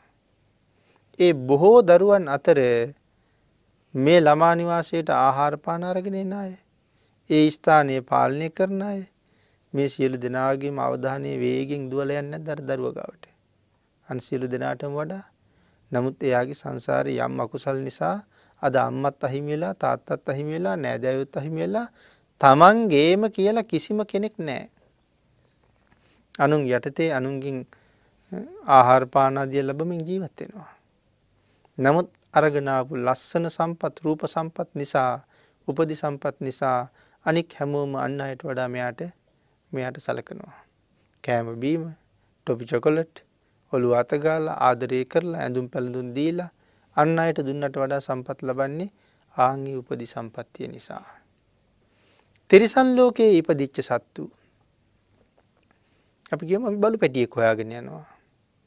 ඒ බොහෝ දරුවන් අතර මේ ළමා නිවාසයට ආහාර පාන අරගෙන එන අය. ඒ ස්ථානය පාලනය කරන අය මේ සියලු දෙනාගේම අවධානය වේගෙන් දුවල යන්න දර දරුව ගවට. අන් සියලු දෙනාටම වඩා නමුත් එයාගේ සංසාරය යම් අකුසල් නිසා අද අම්මත් අහිමි වෙලා තාත්තත් අහිමි වෙලා නෑදෑයොත් අහිමි වෙලා තමන්ගේම කියලා කිසිම කෙනෙක් නෑ. අනුන් යටතේ අනුන්ගින් ආහාරපානාදිය ලබමින් ජීවත්වෙනවා. නමුත් අරගනාපු ලස්සන සම්පත් රූප සම්පත් නිසා උපදි සම්පත් නිසා අනික් හැමෝම අන්න අයට වඩා මෙයාට මෙයාට සලකනවා. කෑම බීම ටොපි චොකොලට් ඔළු අතගාල ආදරය කරලා ඇඳුම් පැළඳුන් දීලා අන්න අයට දුන්නට වඩා සම්පත් ලබන්නේ ආංගි උපදි සම්පත්තිය නිසා. තිරිසන් ලෝකයේ ඉපදිච්ච සත්තු. අපි කියම අපි බලු පැටියෙක් හොයාගෙන යනවා.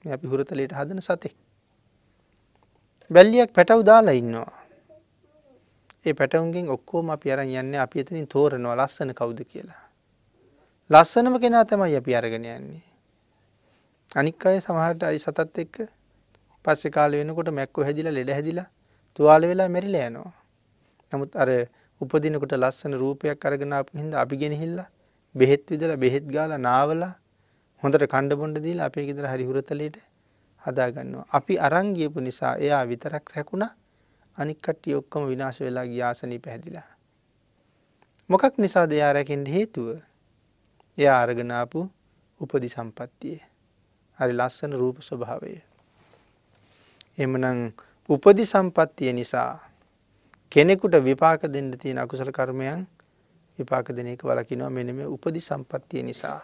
අපි හුරතලයට හදන සතෙක්. බැල්ලියක් පැටව් දාලා ඉන්නවා. ඒ පැටවුන්ගෙන් ඔක්කෝම අපි අරන් යන්න අපි එතනින් තෝරනවා ලස්සන කවුද කියලා. ලස්සනම කෙනා තමයි අපි අරගෙන යන්නේ. අනික් අය සමහරට අයි සතත් එක්ක පස්සේ කාල වෙනකොට මැක්කෝ හැදිලා ලෙඩ හැදිලා තුවාල වෙලා මැරිලා යනවා. නමුත් අර උපදිනකොට ලස්සන රූපයක් අරගෙන ආපු හින්දා අපි ගෙනහිල්ලා බෙහෙත් විදලා බෙහෙත් ගාලා නාවලා හොඳට කණ්ඩ බොණ්ඩ දීලා අපේ ගෙදර හරි හුරතලයට හදාගන්නවා. අපි අරන් ගියපු නිසා එයා විතරක් රැකුණා. අනික් කට්ටිය ඔක්කොම විනාශ වෙලා ගිය ආසනී පැහැදිලා. මොකක් නිසාද එයා රැකෙන්න හේතුව? එයා අරගෙන ආපු උපදි සම්පත්තියේ. හරි ලස්සන රූප ස්වභාවය. එමනම් උපදි සම්පත්තිය නිසා කෙනෙකුට විපාක දෙන්න තියෙන අකුසල කර්මයන් විපාක දෙන එක වලකිනවා මෙන්න මේ උපදි සම්පත්තිය නිසා.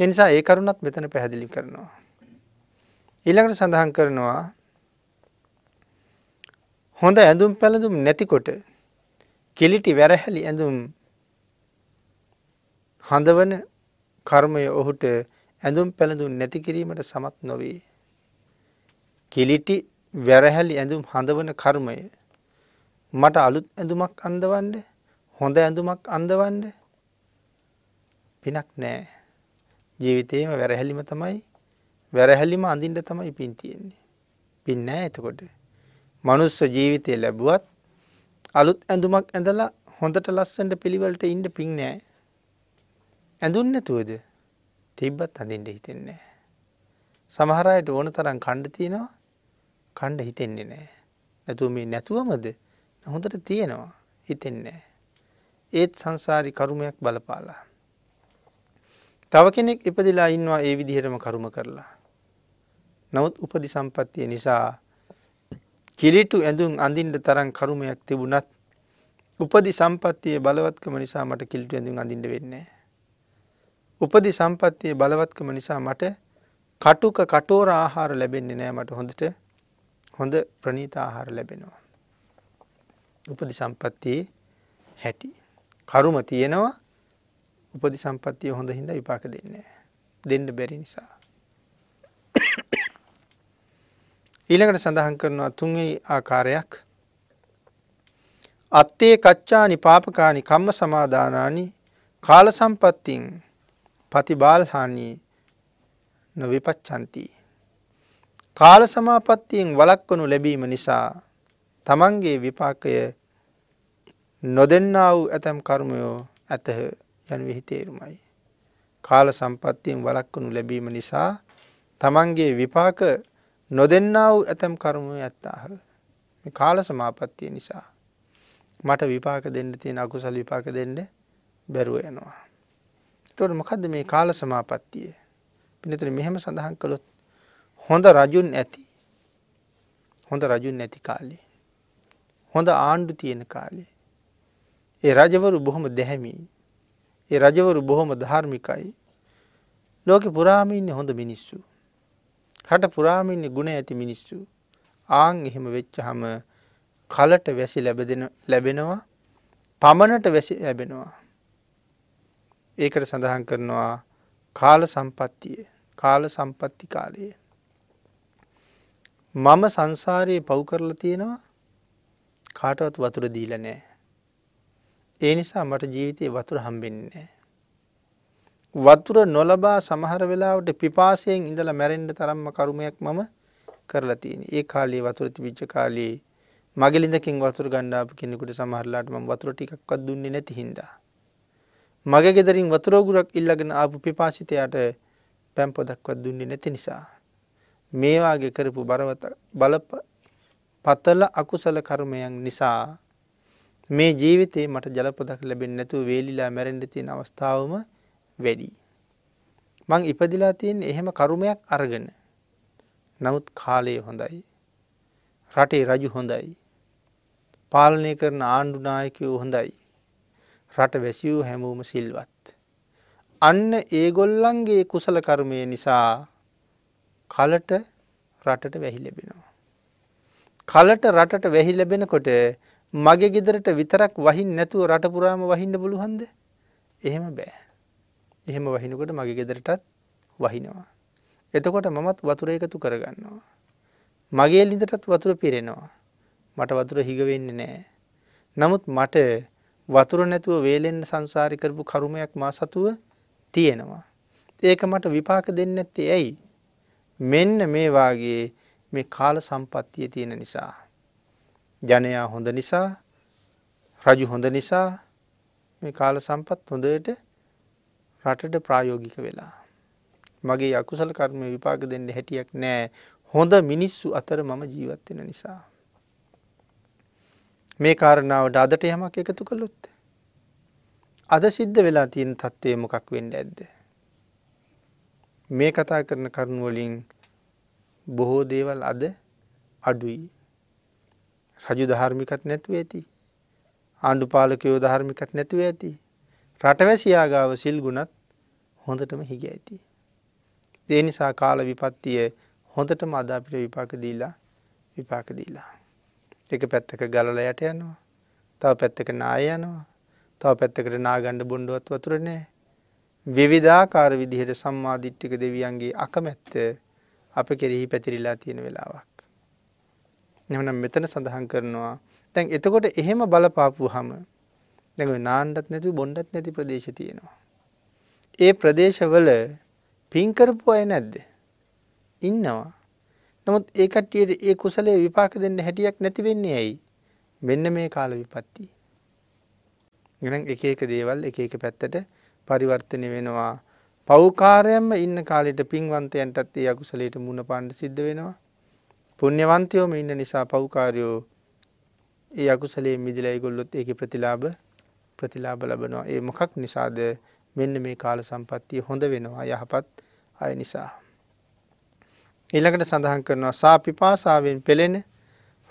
එනිසා ඒ කරුණත් මෙතන පැහැදිලි කරනවා. ඊළඟට සඳහන් කරනවා හොඳ ඇඳුම් පැළඳුම් නැතිකොට කෙලිටි වැරහැලි ඇඳුම් හඳවන කර්මය ඔහුට ඇඳුම් පැළඳුම් නැති කිරීමට සමත් නොවේ. කිලිටි වැරහැලි ඇඳුම් හඳවන කර්මය මට අලුත් ඇඳුමක් අන්දවන්ඩ හොඳ ඇඳුමක් අන්දවන්ඩ පිනක් නෑ ජීවිතයම වැරහැලිම තමයි වැරහැලිම අඳින්ට තමයි පින් තියෙන්නේ. පින් නෑ එතකොට. මනුස්ස ජීවිතය ලැබුවත් අලුත් ඇඳුමක් ඇඳලා හොඳට ලස්සන්ට පිළිවලට ඉන්ඩ පින් නෑ. ඇඳුන් නැතුවද තිබ්බත් අඳින්ට හිතෙන්නේ. සමහරයට ඕන තරම් කණ්ඩ තියෙනවා කණ්ඩ හිතෙන්නේ නෑ. නැතුව මේ නැතුවමද හොඳට තියෙනවා හිතෙන්නේ. ඒත් සංසාරි කරුමයක් බලපාලා. තව කෙනෙක් ඉපදිලා ඉන්නවා ඒ විදිහටම කරුම කරලා. නමුත් උපදි සම්පත්තිය නිසා කිලිටු ඇඳුම් අඳින්ට තරම් කරුමයක් තිබුණත් උපදි සම්පත්තිය බලවත්කම නිසා මට කිලිටු ඇඳුම් අඳින්ට වෙන්නේ. උපදි සම්පත්තිය බලවත්කම නිසා මට කටුක කටෝර ආහාර ලැබෙන්නේ නෑ මට හොඳට හොඳ ප්‍රනීත ආහාර ලැබෙනවා. උපදි සම්පත්තියේ හැටි. කරුම තියෙනවා උපදි සම්පත්තිය හොඳ හින්ද විපාක දෙන්නේ. දෙන්න බැරි නිසා. ඊළඟට සඳහන් කරනවා තුන්ගේ ආකාරයක් අත්තේ කච්චානි පාපකානි කම්ම සමාධානානි කාල සම්පත්තින් පතිබාල්හානී නොවිපච්චන්ති. කාල සමාපත්තියෙන් වලක්වනු ලැබීම නිසා තමන්ගේ විපාකය නොදෙන්නා වූ ඇතැම් කර්මයෝ ඇතහ යන විහි තේරුමයි. කාල සම්පත්තියෙන් වලක්වනු ලැබීම නිසා තමන්ගේ විපාක නොදෙන්නා වූ ඇතැම් කර්මය ඇත්තාහ. කාල සමාපත්තිය නිසා. මට විපාක දෙන්න තියෙන අකුසල් විපාක දෙන්න බැරුව යනවා. තොට මොකක්ද මේ කාල සමාපත්තිය. පිනතුර මෙහෙම සඳහන් කළොත් හොඳ රජුන් ඇති. හොඳ රජුන් නැති කාලේ. හොඳ ආණ්ඩු තියෙන කාලේ. ඒ රජවරු බොහොම දැහැමි. ඒ රජවරු බොහොම ධර්මිකයි. ලෝක පුරාමින්න හොඳ මිනිස්සු. රට පුරාමින්න ගුණ ඇති මිනිස්සු. ආං එහෙම වෙච්ච හම කලට වැසි ලැබෙනවා පමණට වැසි ලැබෙනවා. ඒකට සඳහන් කරනවා කාල සම්පත්තිය කාල සම්පත්ති කාලය. මම සංසාරයේ පව් කරලා තියෙනවා කාටවත් වතුර දීල නෑ. ඒ නිසා මට ජීවිතය වතුර හම්බෙන්නේ. වතුර නොලබා සමහර වෙලාවට පිපාසයෙන් ඉඳලා මැරෙන්ඩ තරම්ම කරුමයක් මම කරලා තියෙන ඒ කාලේ වතුර තිබිච්ච කාලේ මගලින්දකින් වතුර ගණ්ඩාප කෙනෙකුට සමහරලාට ම වතුර ටිකක්වත් දුන්නේ නැති හින්දා. මගේ ගෙදරින් වතුරෝගුරක් ඉල්ලගෙන ආපු පිපාසිතයට පැම්පොදක්වත් දුන්නේ නැති නිසා. මේවාගේ කරපු බරවත බලප පතල අකුසල කර්මයන් නිසා මේ ජීවිතේ මට ජලපොදක් ලැබෙන් නැතු වේලිලා මැරෙන්ඩ තියෙන අවස්ථාවම වැඩි. මං ඉපදිලා තියෙන් එහෙම කරුමයක් අරගෙන නමුත් කාලය හොඳයි. රටේ රජු හොඳයි. පාලනය කරන ආණ්ඩුනායකයෝ හොඳයි. රට වැසිවූ හැමෝම සිල්වත්. අන්න ඒගොල්ලන්ගේ කුසල කර්මය නිසා කලට රටට වැහි ලැබෙනවා. කලට රටට වැහි ලැබෙනකොට මගේ ගෙදරට විතරක් වහින් නැතුව රටපුරාම වහින්න පුළුහන්ද එහෙම බෑ. එහෙම වහිනකොට මගේ ගෙදරටත් වහිනවා. එතකොට මමත් වතුර එකතු කරගන්නවා. මගේ ලිඳටත් වතුර පිරෙනවා. මට වතුර හිගවෙන්න නෑ. නමුත් මට වතුර නැතුව වේලෙන්න්න සංසාරි කරපු කරුමයක් මා සතුව තියෙනවා. ඒක මට විපාක දෙන්න ඇත්තේ ඇයි. මෙන්න මේවාගේ මේ කාල සම්පත්තිය තියෙන නිසා. ජනයා හොඳ නිසා රජු හොඳ නිසා මේ කාල සම්පත් හොඳට රටට ප්‍රායෝගික වෙලා. මගේ අකුසල කර්ම විපාක දෙන්න හැටියක් නෑ හොඳ මිනිස්සු අතර මම ජීවත්වෙන නිසා. මේ කාරණාවට අදට යමක් එකතු කළොත්. අද සිද්ධ වෙලා තියෙන තත්ත්වය මොකක් වෙන්න ඇද්ද. මේ කතා කරන කරුණුවලින් බොහෝ දේවල් අද අඩුයි. රජු ධර්මිකත් නැතුව ඇති. ආණ්ඩු පාලකයෝ ධර්මිකත් නැතුව ඇති. රටවැසියාගාව සිල් ගුණත් හොඳටම හිග ඇති. ඒ නිසා කාල විපත්තිය හොඳටම අද අපිට විපාක දීලා විපාක දීලා. එක පැත්තක ගලල යට යනවා. තව පැත්තක නාය යනවා. තව පැත්තකට නාගණ්ඩ බොන්්ඩුවත් වතුර නෑ. විවිධාකාර විදිහට සම්මාධිට්ටික දෙවියන්ගේ අකමැත්ත අප කෙරෙහි පැතිරිලා තියෙන වෙලාවක්. එමනම් මෙතන සඳහන් කරනවා තැන් එතකොට එහෙම බලපාපු හම දැ නාන්ඩත් නැතු බොන්්ඩත් නැති ප්‍රදේශ තියෙනවා. ඒ ප්‍රදේශවල පින්කරපු අය නැද්ද. ඉන්නවා. නමුත් ඒකට්ටියට ඒ කුසලේ විපාක දෙන්න හැටියක් නැතිවෙන්නේ ඇයි මෙන්න මේ කාල විපත්ති. ගෙනම් එක එක දේවල් එක එක පැත්තට පරිවර්තනය වෙනවා පෞකාරයම්ම ඉන්න කාලෙට පින්වන්තයන්ටත් ඒ අකුසලයට මුණ පාණ්ඩ සිද්ධ වෙනවා. පුුණ්‍යවන්තයෝම ඉන්න නිසා පෞකාරයෝ ඒ අකුසලේ මිදිලයි ගොල්ලොත් ඒක ප්‍රතිලාබ ප්‍රතිලාබ ලබනවා. ඒ මොකක් නිසාද මෙන්න මේ කාල සම්පත්තිය හොඳ වෙනවා යහපත් අය නිසා. ඊළඟට සඳහන් කරනවා සාපිපාසාාවෙන් පෙළෙන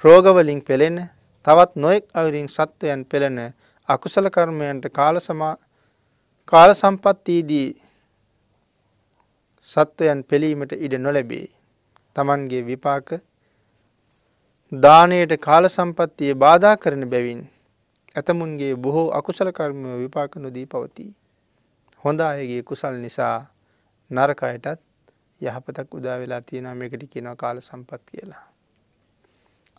රෝගවලින් පෙළෙන තවත් නොයෙක් අවරින් සත්වයන් පෙළෙන අකුසල කර්මයන්ට කාල සම්පත්තියේදී සත්වයන් පෙළීමට ඉඩ නොලැබේ. තමන්ගේ විපාක දානයට කාල සම්පත්තිය බාධා කරන බැවින් ඇතමුන්ගේ බොහෝ අකුසල කර්මය විපාක නොදී පවතිී. හොඳ අයගේ කුසල් නිසා නරකයටත් යහපතක් උදා වෙලා තියෙන මේකට කියනව කාල සම්පත් කියලා.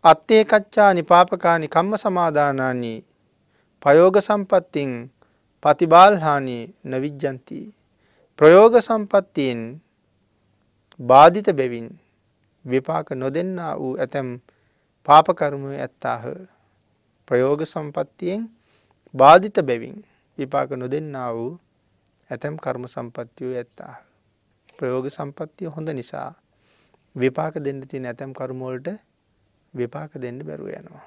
අත්තේ කච්චා නිපාපකානි කම්ම සමාධානානී පයෝග සම්පත්තිං පතිබාල්හානී නවිජ්ජන්ති. ප්‍රයෝග සම්පත්තියෙන් බාධිත බැවින් විපාක නොදෙන්න වූ ඇතැම් පාපකර්මය ඇත්තාහ ප්‍රයෝග සම්පත්තියෙන් බාධිත බැවින් විපාක නොදෙන්න වූ ඇතැම් කර්ම සම්පත්තියෝ ඇත්තා. ප්‍රයෝග සම්පත්තිය හොඳ නිසා විපාක දෙන්න තිය ඇතැම් කරුමෝල්ට විපාක දෙන්න බැරුව යනවා.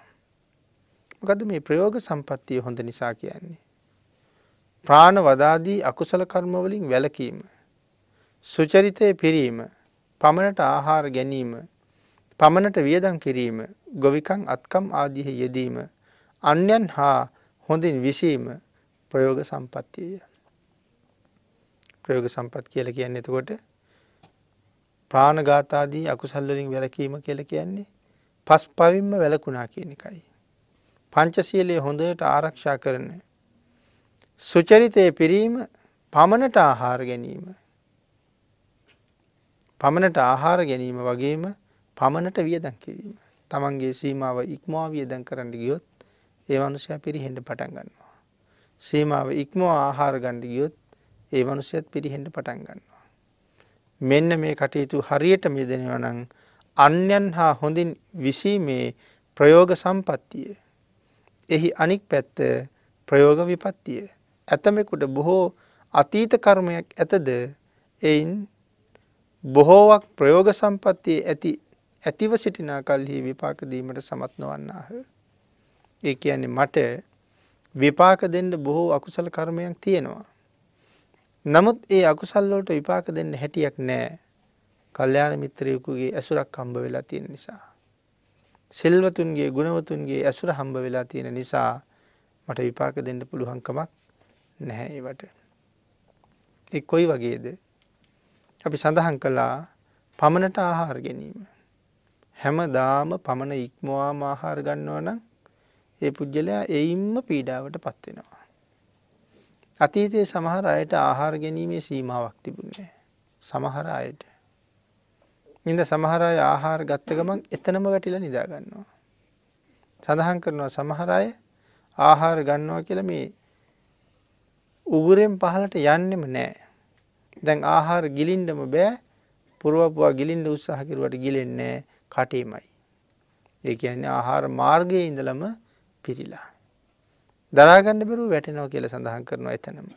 මොකද මේ ප්‍රයෝග සම්පත්තිය හොඳ නිසා කියන්නේ. ප්‍රාණ වදාදී අකුසල කර්මවලින් වැලකීම. සුචරිතය පිරීම පමණට ආහාර ගැනීම පමණට වියදම් කිරීම ගොවිකං අත්කම් ආදිහ යෙදීම අන්‍යන් හා හොඳින් විසීම ප්‍රයෝග සම්පත්තියය. ප්‍රයෝග සම්පත් කියල කියන්න එතකොට ප්‍රාණගාතාදී අකුසල්වලින් වැලකීම කියල කියන්නේ පස් පවිම්ම වැලකුණා කියන එකයි. පංචසියලේ හොඳට ආරක්ෂා කරන. සුචරිතය පිරීම පමණට ආහාර ගැනීම. පමණට ආහාර ගැනීම වගේම පමණට වියදන් කිරීම. තමන්ගේ සීමාව ඉක්මවා වියදම් කරන්න ගියොත් ඒ මනුස්සයා පිරිහෙන්න පටන් ගන්නවා. සීමාව ඉක්මවා ආහාර ගන්න ගියොත් ඒ මනුස්සයත් පිරිහෙන්න පටන් ගන්නවා. මෙන්න මේ කටයුතු හරියට මෙදෙනවා නම් අන්‍යයන් හා හොඳින් විසීමේ ප්‍රයෝග සම්පත්තිය. එහි අනික් පැත්ත ප්‍රයෝග විපත්තිය. ඇතමෙකුට බොහෝ අතීත කර්මයක් ඇතද එයින් බොහෝවක් ප්‍රයෝග සම්පත්තිය ඇති ඇතිව සිටිනා කල්හි විපාක දීමට සමත් නොවන්නාහ. ඒ කියන්නේ මට විපාක දෙන්න බොහෝ අකුසල කර්මයක් තියෙනවා. නමුත් ඒ අකුසල් වලට විපාක දෙන්න හැටියක් නැහැ. කල්යාණ මිත්‍රයෙකුගේ ඇසුරක් හම්බ වෙලා තියෙන නිසා. සිල්වතුන්ගේ ගුණවතුන්ගේ ඇසුර හම්බ වෙලා තියෙන නිසා මට විපාක දෙන්න පුළුවන්කමක් නැහැ ඒවට. ඒ කොයි වගේද? අපි සඳහන් කළා පමණට ආහාර ගැනීම. හැමදාම පමණ ඉක්මවාම ආහාර ගන්නවා නම් ඒ පුද්ගලයා එයින්ම පීඩාවට පත් වෙනවා. අතීතයේ සමහර අයට ආහාර ගැනීමේ සීමාවක් තිබුණේ සමහර අයට. ඉඳ සමහර අය ආහාර ගත්ත ගමන් එතනම වැටිලා නිදා ගන්නවා. සඳහන් කරනවා සමහර අය ආහාර ගන්නවා කියලා මේ උගුරෙන් පහලට යන්නෙම නෑ. දැන් ආහාර ගිලින්ඩම බෑ පුරුවපුවා ගිලින්ඩ උත්සාහ කිරුවට ගිලෙන්නේ කටේමයි. ඒ කියන්නේ ආහාර මාර්ගයේ ඉඳලම පිරිලා. දරාගන්න බැරුව වැටෙනව කියල සඳහන් කරනවා එතනම.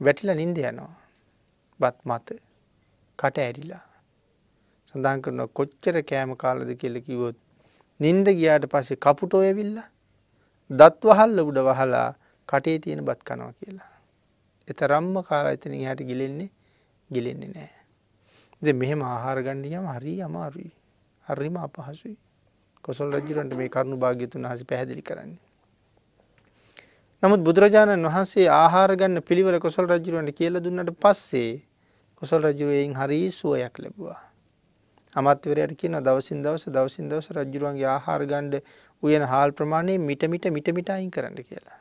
වැටිලා නින්ද යනවා. බත් මත කට ඇරිලා. සඳහන් කරන කොච්චර කෑම කාලද කියල කිවොත් නින්ද ගියාට පස්සේ කපුටෝ ඇවිල්ල දත් වහල්ල උඩ වහලා කටේ තියෙන බත් කනවා කියලා. එතරම්ම කාලා එතනින් හට ගිලෙන්නේ ගිලෙන්නේ නෑ. ද මෙහෙම ආහාර ගණ්ඩියම හරි අමාරුයි හරිම අපහසුයි කොසල් රජරන්ට මේ කරුණු භාග්‍යතුන් හසි පැහැදිලි කරන්නේ. නමුත් බුදුරජාණන් වහන්සේ ආහාර ගන්න පිළිවල කොසල් රජරුවන්ට කියල දුන්නට පස්සේ කොසල් රජරුවයෙන් හරි සුවයක් ලැබවා. අමත්වරයට කියන දවසින් දවස දවසින් දවස රජරුවන්ගේ ආහාර ගණ්ඩ උයන හාල් ප්‍රමාණය මිටමිට මිටමිට අයින් කරන්න කියලා.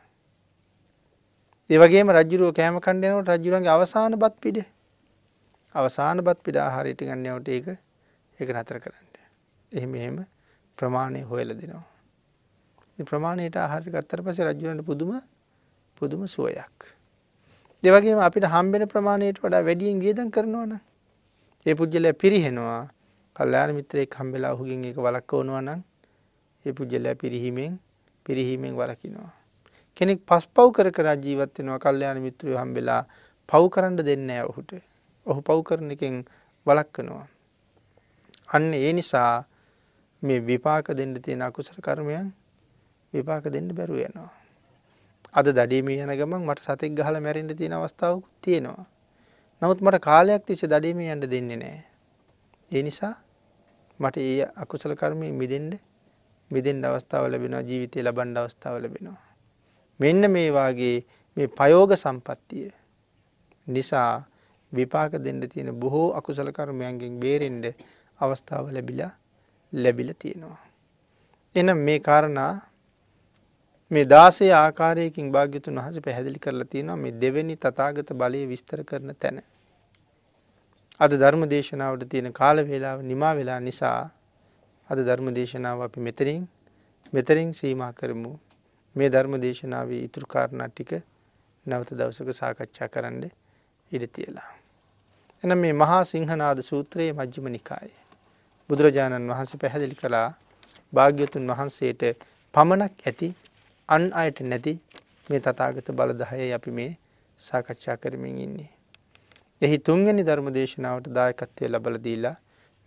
ඒවගේම රජරුව කෑම කණ්ඩයනට රජරුවන්ගේ අවසාන බත් පිඩ අවසාන බත් පිඩ ආහාරයට ගන්නවට ඒක ඒක නතර කරන්න. එහෙම එහෙම ප්‍රමාණය හොයල දෙනවා. ප්‍රමාණයට ආහාරි ගත්තර පස රජුවන්ට පුදුම පුදුම සුවයක්. දෙවගේම අපිට හම්බෙන ප්‍රමාණයට වඩා වැඩියෙන් ගේදන් කරනවන. ඒ පුද්ගලය පිරිහෙනවා කල්ලාර මිත්‍රයෙක් හම්බෙලා ඔහුගෙන් එක වලක්ක ඕනවා නම් ඒ පුද්ගලයා පිරිහීමෙන් පිරිහීමෙන් වලකිනවා. කෙනෙක් පස් පව් කර කර ජීවත්වෙනවා කල්්‍යයාන මිත්‍රය හම්බෙලා පව් කරන්න දෙන්න ඔහුට ඔහු පව් කරන එකෙන් වලක්කනවා. අන්න ඒ නිසා මේ විපාක දෙන්න තියෙන අකුසර කර්මයන් විපාක දෙන්න බැරුව යනවා. අද දඩීම යන ගමන් මට සතෙක් ගහල මැරෙන්ට තියෙන අවස්ථාවක තියෙනවා. නමුත් මට කාලයක් තිස්ස දඩීම යන්න දෙන්නේ නෑ. ඒ නිසා මට ඒ අකුසල කර්මය මිදෙන්ඩ මිදෙන් අවස්ථාව ලැබෙනවා ජීවිතය ලබන්ඩ අවස්ථාව ලැබෙනවා. මෙන්න මේවාගේ මේ පයෝග සම්පත්තිය නිසා විපාක දෙන්න තියෙන බොහෝ අකුසල කර්මයන්ගෙන් බේරෙන්ඩ අවස්ථාව ලැබිලා ලැබිල තියෙනවා. එනම් මේ කාරණා මේ දාසේ ආකාරයකින් භාග්‍යතුන් වහස පැහැදිලි කරලා තියෙනවා මේ දෙවැනි තතාගත බලය විස්තර කරන තැන. අද ධර්ම දේශනාවට තියෙන කාල වේලාව නිමා වෙලා නිසා අද ධර්ම දේශනාව අපි මෙතරින් මෙතරින් සීමා කරමු මේ ධර්ම දේශනාවේ ඉතුරු කාරණා ටික නැවත දවසක සාකච්ඡා කරන්න ඉඩ තියලා. එන මේ මහා සිංහනාද සූත්‍රයේ මජ්්‍යම නිකාය. බුදුරජාණන් වහන්සේ පැහැදිලි කළා භාග්‍යතුන් වහන්සේට පමණක් ඇති අන් අයට නැති මේ තතාගත බලදහය අපි මේ සාකච්ඡා කරමින් ඉන්නේ. එහි තුන්ගනි ධර්ම දේශනාවට දායකත්වය ලබලදීලා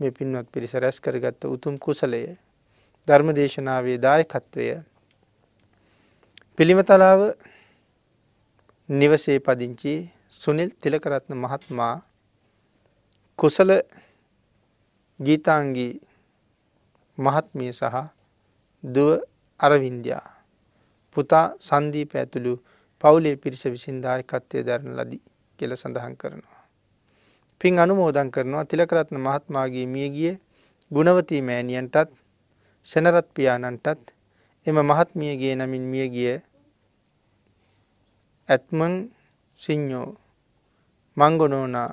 මේ පින්වත් පිරිස රැස් කරගත්ත උතුම් කුසලය ධර්ම දේශනාවේ දායකත්වය පිළිමතලාව නිවසේ පදිංචි සුනිල් තිලකරත්න මහත්මා කුසල ගීතාංගී මහත්මිය සහ දුව අරවින්දයා පුතා සන්දීප ඇතුළු පවුලේ පිරිස විසින් දායකත්වය දරන ලදී කියල සඳහන් කරනවා. පින් අනුමෝදන් කරනවා තිලකරත්න මහත්මාගේ මියගිය ගුණවතී මෑණියන්ටත් සෙනරත් පියාණන්ටත් එම මහත්මියගේ නමින් මියගිය ඇත්මන් සිං්ඥෝ මංගොනෝනා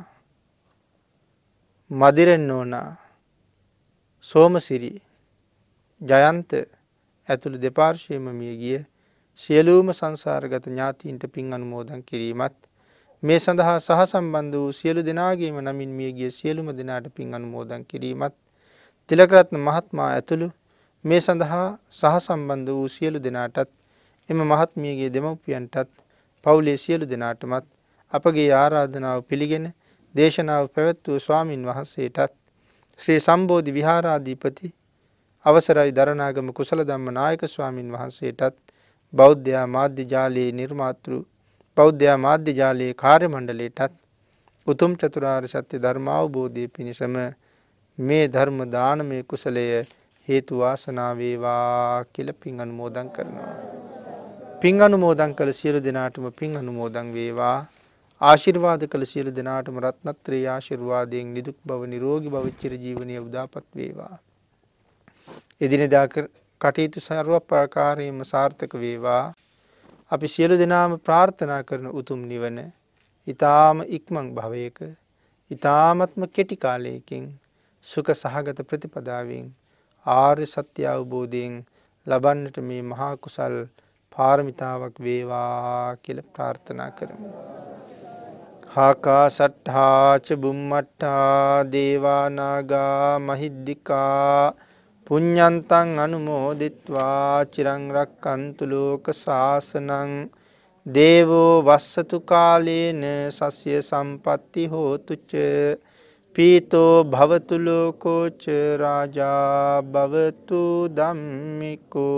මදිරෙන් ඕනා සෝමසිරි ජයන්ත ඇතුළු දෙපාර්ශයම මිය ගිය සියලූම සංසාරගත ඥාතීන්ට පින් අනුමෝදන් කිරීමත් මේ සඳහා සහසම්බන්ධ වූ සියලු දෙනාගේම නමින් මිය ගිය සියලුම දෙනාට පින් අනුමෝදන් කිරීමත් තිලකරත්න මහත්මා ඇතුළු මේ සඳහා සහසම්බන්ධ වූ සියලු දෙනාටත් එම මහත්මියගේ දෙමව්පියන්ටත් පවුලේ සියලු දෙනාටමත් අපගේ ආරාධනාව පිළිගෙන දේශනාව පැවැත්වූ ස්වාමින් වහන්සේටත් ශ්‍රී සම්බෝධි විහාරාධීපති අවසරයි දරණාගම කුසල ධම්ම නායක ස්වාමින් වහන්සේටත් බෞද්ධයා මාධ්‍ය ජාලයේ නිර්මාතෘ බෞද්ධයා මාධ්‍ය ජාලයේ කාර්ය මණ්ඩලයටත් උතුම් චතුරාර්ය සත්‍ය ධර්මාවබෝධය පිණිසම මේ ධර්ම දානමය කුසලය හේතු වාසනා වේවා කියලා පින් අනුමෝදන් කරනවා. පින් අනුමෝදන් කළ සියලු දෙනාටම පින් අනුමෝදන් වේවා. ආශිර්වාද කළ සියලු දෙනාටම රත්නත්‍රයේ ආශිර්වාදයෙන් නිදුක් බව නිරෝගී බව චිරජීවනයේ උදාපත් වේවා. එදිනෙදා කටයුතු සර්ව ප්‍රකාරයෙන්ම සාර්ථක වේවා. අපි සියලු දෙනාම ප්‍රාර්ථනා කරන උතුම් නිවන ඊ타ම ඉක්මන් භවයක ඊ타මත්ම කෙටි කාලයකින් සුඛ සහගත ප්‍රතිපදාවෙන් ආර්ය සත්‍ය අවබෝධයෙන් ලබන්නට මේ මහා කුසල් පාරමිතාවක් වේවා කියලා ප්‍රාර්ථනා කරමු. හාකා සට්හාච බුම්මට්ටා දේවානාගා මහිද්දිකා පුඤ්ඤන්තං අනුමෝදිත්වා චිරං රක්칸තු ලෝක සාසනං දේවෝ වස්සතු කාලේන සස්ය සම්පatti හෝතු ච පීතෝ භවතු ලෝකෝච රාජා භවතු ධම්මිකෝ